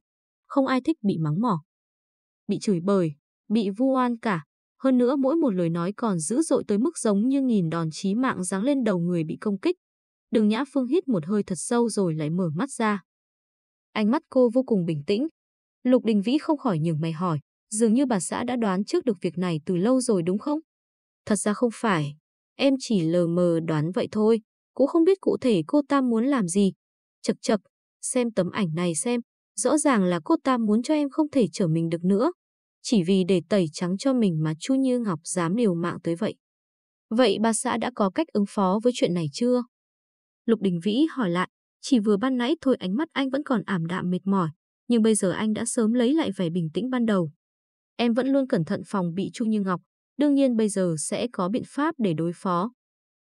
Không ai thích bị mắng mỏ. Bị chửi bời, bị vu oan cả. Hơn nữa mỗi một lời nói còn dữ dội tới mức giống như nghìn đòn chí mạng giáng lên đầu người bị công kích. Đường Nhã Phương hít một hơi thật sâu rồi lại mở mắt ra. Ánh mắt cô vô cùng bình tĩnh. Lục Đình Vĩ không khỏi nhường mày hỏi, dường như bà xã đã đoán trước được việc này từ lâu rồi đúng không? Thật ra không phải, em chỉ lờ mờ đoán vậy thôi, cũng không biết cụ thể cô ta muốn làm gì. Chật chật, xem tấm ảnh này xem, rõ ràng là cô ta muốn cho em không thể trở mình được nữa. Chỉ vì để tẩy trắng cho mình mà Chu Như Ngọc dám liều mạng tới vậy. Vậy bà xã đã có cách ứng phó với chuyện này chưa? Lục Đình Vĩ hỏi lại, chỉ vừa ban nãy thôi ánh mắt anh vẫn còn ảm đạm mệt mỏi, nhưng bây giờ anh đã sớm lấy lại vẻ bình tĩnh ban đầu. Em vẫn luôn cẩn thận phòng bị Chu Như Ngọc, đương nhiên bây giờ sẽ có biện pháp để đối phó.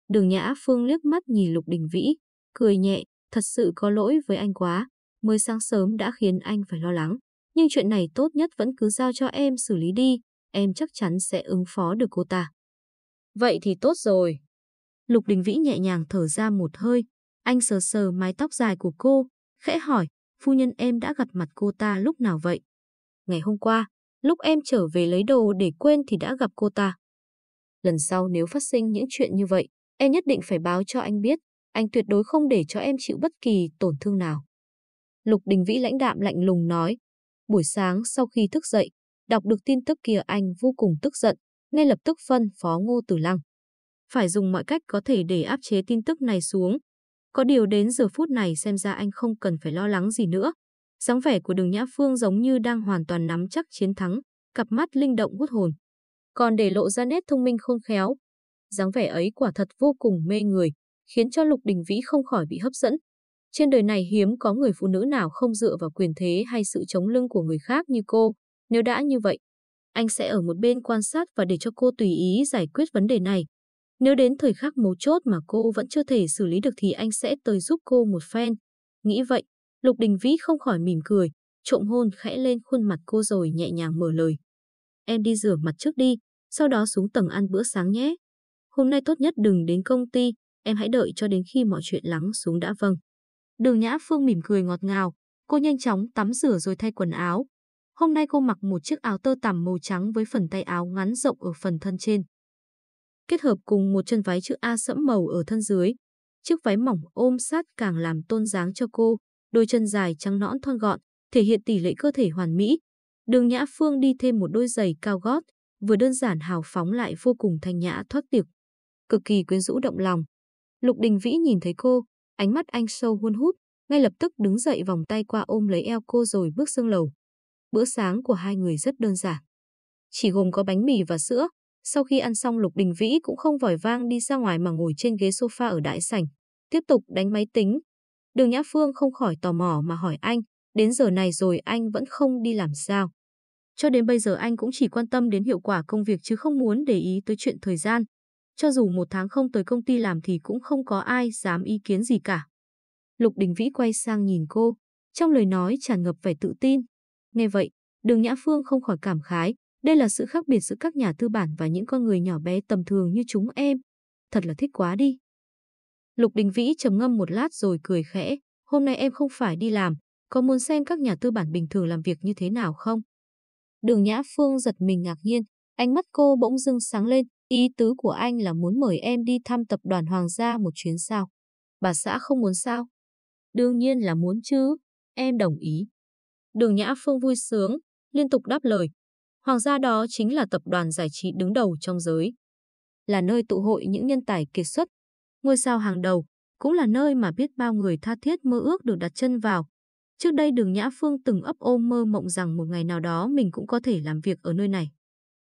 Đường Nhã Phương liếc mắt nhìn Lục Đình Vĩ, cười nhẹ, thật sự có lỗi với anh quá. mới sáng sớm đã khiến anh phải lo lắng. Nhưng chuyện này tốt nhất vẫn cứ giao cho em xử lý đi, em chắc chắn sẽ ứng phó được cô ta. Vậy thì tốt rồi. Lục Đình Vĩ nhẹ nhàng thở ra một hơi, anh sờ sờ mái tóc dài của cô, khẽ hỏi, phu nhân em đã gặp mặt cô ta lúc nào vậy? Ngày hôm qua, lúc em trở về lấy đồ để quên thì đã gặp cô ta. Lần sau nếu phát sinh những chuyện như vậy, em nhất định phải báo cho anh biết, anh tuyệt đối không để cho em chịu bất kỳ tổn thương nào. Lục Đình Vĩ lãnh đạm lạnh lùng nói, buổi sáng sau khi thức dậy, đọc được tin tức kia anh vô cùng tức giận, ngay lập tức phân phó Ngô Tử Lăng. Phải dùng mọi cách có thể để áp chế tin tức này xuống. Có điều đến giờ phút này xem ra anh không cần phải lo lắng gì nữa. dáng vẻ của đường Nhã Phương giống như đang hoàn toàn nắm chắc chiến thắng, cặp mắt linh động hút hồn. Còn để lộ ra nét thông minh khôn khéo. dáng vẻ ấy quả thật vô cùng mê người, khiến cho Lục Đình Vĩ không khỏi bị hấp dẫn. Trên đời này hiếm có người phụ nữ nào không dựa vào quyền thế hay sự chống lưng của người khác như cô. Nếu đã như vậy, anh sẽ ở một bên quan sát và để cho cô tùy ý giải quyết vấn đề này. Nếu đến thời khắc mấu chốt mà cô vẫn chưa thể xử lý được thì anh sẽ tới giúp cô một phen. Nghĩ vậy, Lục Đình Vĩ không khỏi mỉm cười, trộm hôn khẽ lên khuôn mặt cô rồi nhẹ nhàng mở lời. Em đi rửa mặt trước đi, sau đó xuống tầng ăn bữa sáng nhé. Hôm nay tốt nhất đừng đến công ty, em hãy đợi cho đến khi mọi chuyện lắng xuống đã vâng. Đường Nhã Phương mỉm cười ngọt ngào, cô nhanh chóng tắm rửa rồi thay quần áo. Hôm nay cô mặc một chiếc áo tơ tằm màu trắng với phần tay áo ngắn rộng ở phần thân trên. Kết hợp cùng một chân váy chữ A sẫm màu ở thân dưới. Chiếc váy mỏng ôm sát càng làm tôn dáng cho cô, đôi chân dài trắng nõn thon gọn, thể hiện tỷ lệ cơ thể hoàn mỹ. Đường Nhã Phương đi thêm một đôi giày cao gót, vừa đơn giản hào phóng lại vô cùng thanh nhã thoát tiệc. Cực kỳ quyến rũ động lòng. Lục Đình Vĩ nhìn thấy cô, ánh mắt anh sâu hun hút, ngay lập tức đứng dậy vòng tay qua ôm lấy eo cô rồi bước xuống lầu. Bữa sáng của hai người rất đơn giản. Chỉ gồm có bánh mì và sữa. Sau khi ăn xong Lục Đình Vĩ cũng không vòi vang đi ra ngoài mà ngồi trên ghế sofa ở đại sảnh, tiếp tục đánh máy tính. Đường Nhã Phương không khỏi tò mò mà hỏi anh, đến giờ này rồi anh vẫn không đi làm sao. Cho đến bây giờ anh cũng chỉ quan tâm đến hiệu quả công việc chứ không muốn để ý tới chuyện thời gian. Cho dù một tháng không tới công ty làm thì cũng không có ai dám ý kiến gì cả. Lục Đình Vĩ quay sang nhìn cô, trong lời nói tràn ngập vẻ tự tin. Nghe vậy, đường Nhã Phương không khỏi cảm khái, đây là sự khác biệt giữa các nhà tư bản và những con người nhỏ bé tầm thường như chúng em. Thật là thích quá đi. Lục Đình Vĩ trầm ngâm một lát rồi cười khẽ, hôm nay em không phải đi làm, có muốn xem các nhà tư bản bình thường làm việc như thế nào không? Đường Nhã Phương giật mình ngạc nhiên, ánh mắt cô bỗng dưng sáng lên, ý tứ của anh là muốn mời em đi thăm tập đoàn Hoàng gia một chuyến sao? Bà xã không muốn sao? Đương nhiên là muốn chứ, em đồng ý. Đường Nhã Phương vui sướng, liên tục đáp lời. Hoàng gia đó chính là tập đoàn giải trí đứng đầu trong giới. Là nơi tụ hội những nhân tài kiệt xuất, ngôi sao hàng đầu, cũng là nơi mà biết bao người tha thiết mơ ước được đặt chân vào. Trước đây đường Nhã Phương từng ấp ôm mơ mộng rằng một ngày nào đó mình cũng có thể làm việc ở nơi này.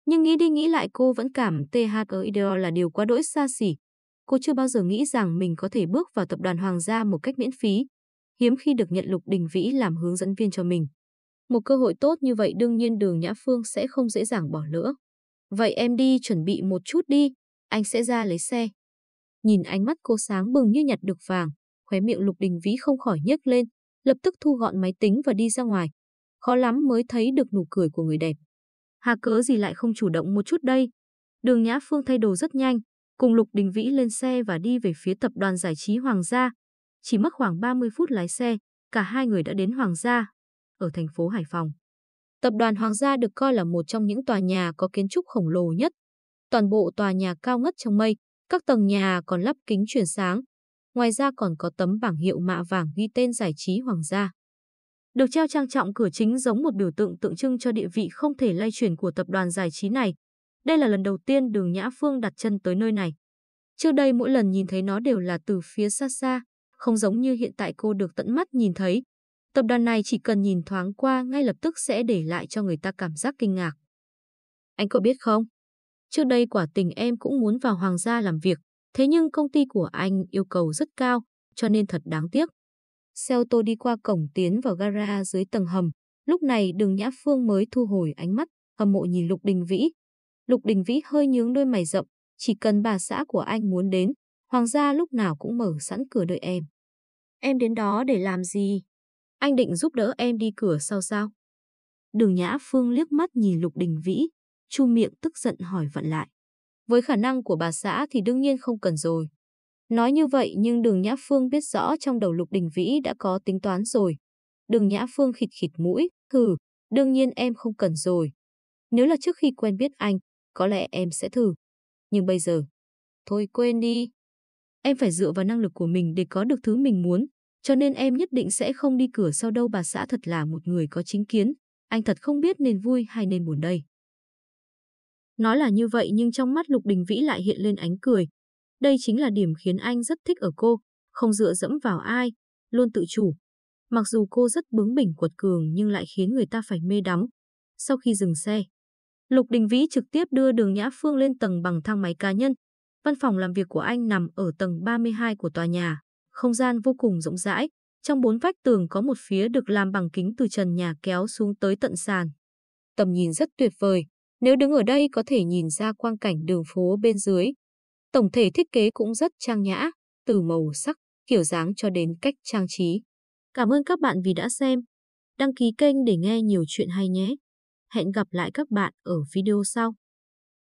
Nhưng nghĩ đi nghĩ lại cô vẫn cảm THEIDO là điều quá đỗi xa xỉ. Cô chưa bao giờ nghĩ rằng mình có thể bước vào tập đoàn Hoàng gia một cách miễn phí. Hiếm khi được nhận Lục Đình Vĩ làm hướng dẫn viên cho mình. Một cơ hội tốt như vậy đương nhiên đường Nhã Phương sẽ không dễ dàng bỏ lỡ. Vậy em đi chuẩn bị một chút đi, anh sẽ ra lấy xe. Nhìn ánh mắt cô sáng bừng như nhặt được vàng, khóe miệng Lục Đình Vĩ không khỏi nhếch lên, lập tức thu gọn máy tính và đi ra ngoài. Khó lắm mới thấy được nụ cười của người đẹp. Hà cớ gì lại không chủ động một chút đây? Đường Nhã Phương thay đồ rất nhanh, cùng Lục Đình Vĩ lên xe và đi về phía tập đoàn giải trí Hoàng gia. Chỉ mất khoảng 30 phút lái xe, cả hai người đã đến Hoàng gia, ở thành phố Hải Phòng. Tập đoàn Hoàng gia được coi là một trong những tòa nhà có kiến trúc khổng lồ nhất. Toàn bộ tòa nhà cao ngất trong mây, các tầng nhà còn lắp kính truyền sáng. Ngoài ra còn có tấm bảng hiệu mạ vàng ghi tên giải trí Hoàng gia. Được treo trang trọng cửa chính giống một biểu tượng tượng trưng cho địa vị không thể lay chuyển của tập đoàn giải trí này. Đây là lần đầu tiên đường Nhã Phương đặt chân tới nơi này. Trước đây mỗi lần nhìn thấy nó đều là từ phía xa xa, không giống như hiện tại cô được tận mắt nhìn thấy. Tập đoàn này chỉ cần nhìn thoáng qua ngay lập tức sẽ để lại cho người ta cảm giác kinh ngạc. Anh có biết không? Trước đây quả tình em cũng muốn vào hoàng gia làm việc, thế nhưng công ty của anh yêu cầu rất cao, cho nên thật đáng tiếc. Xe ô tô đi qua cổng tiến vào gara dưới tầng hầm. Lúc này đường Nhã Phương mới thu hồi ánh mắt, hâm mộ nhìn Lục Đình Vĩ. Lục Đình Vĩ hơi nhướng đôi mày rậm, chỉ cần bà xã của anh muốn đến, hoàng gia lúc nào cũng mở sẵn cửa đợi em. Em đến đó để làm gì? Anh định giúp đỡ em đi cửa sau sao? Đường Nhã Phương liếc mắt nhìn Lục Đình Vĩ, chu miệng tức giận hỏi vặn lại. Với khả năng của bà xã thì đương nhiên không cần rồi. Nói như vậy nhưng đường Nhã Phương biết rõ trong đầu Lục Đình Vĩ đã có tính toán rồi. Đường Nhã Phương khịt khịt mũi, thử, đương nhiên em không cần rồi. Nếu là trước khi quen biết anh, có lẽ em sẽ thử. Nhưng bây giờ, thôi quên đi. Em phải dựa vào năng lực của mình để có được thứ mình muốn, cho nên em nhất định sẽ không đi cửa sau đâu bà xã thật là một người có chính kiến. Anh thật không biết nên vui hay nên buồn đây. Nói là như vậy nhưng trong mắt Lục Đình Vĩ lại hiện lên ánh cười. Đây chính là điểm khiến anh rất thích ở cô, không dựa dẫm vào ai, luôn tự chủ. Mặc dù cô rất bướng bỉnh quật cường nhưng lại khiến người ta phải mê đắm. Sau khi dừng xe, Lục Đình Vĩ trực tiếp đưa đường Nhã Phương lên tầng bằng thang máy cá nhân. Văn phòng làm việc của anh nằm ở tầng 32 của tòa nhà, không gian vô cùng rộng rãi. Trong bốn vách tường có một phía được làm bằng kính từ trần nhà kéo xuống tới tận sàn. Tầm nhìn rất tuyệt vời, nếu đứng ở đây có thể nhìn ra quang cảnh đường phố bên dưới. Tổng thể thiết kế cũng rất trang nhã, từ màu sắc, kiểu dáng cho đến cách trang trí. Cảm ơn các bạn vì đã xem. Đăng ký kênh để nghe nhiều chuyện hay nhé. Hẹn gặp lại các bạn ở video sau.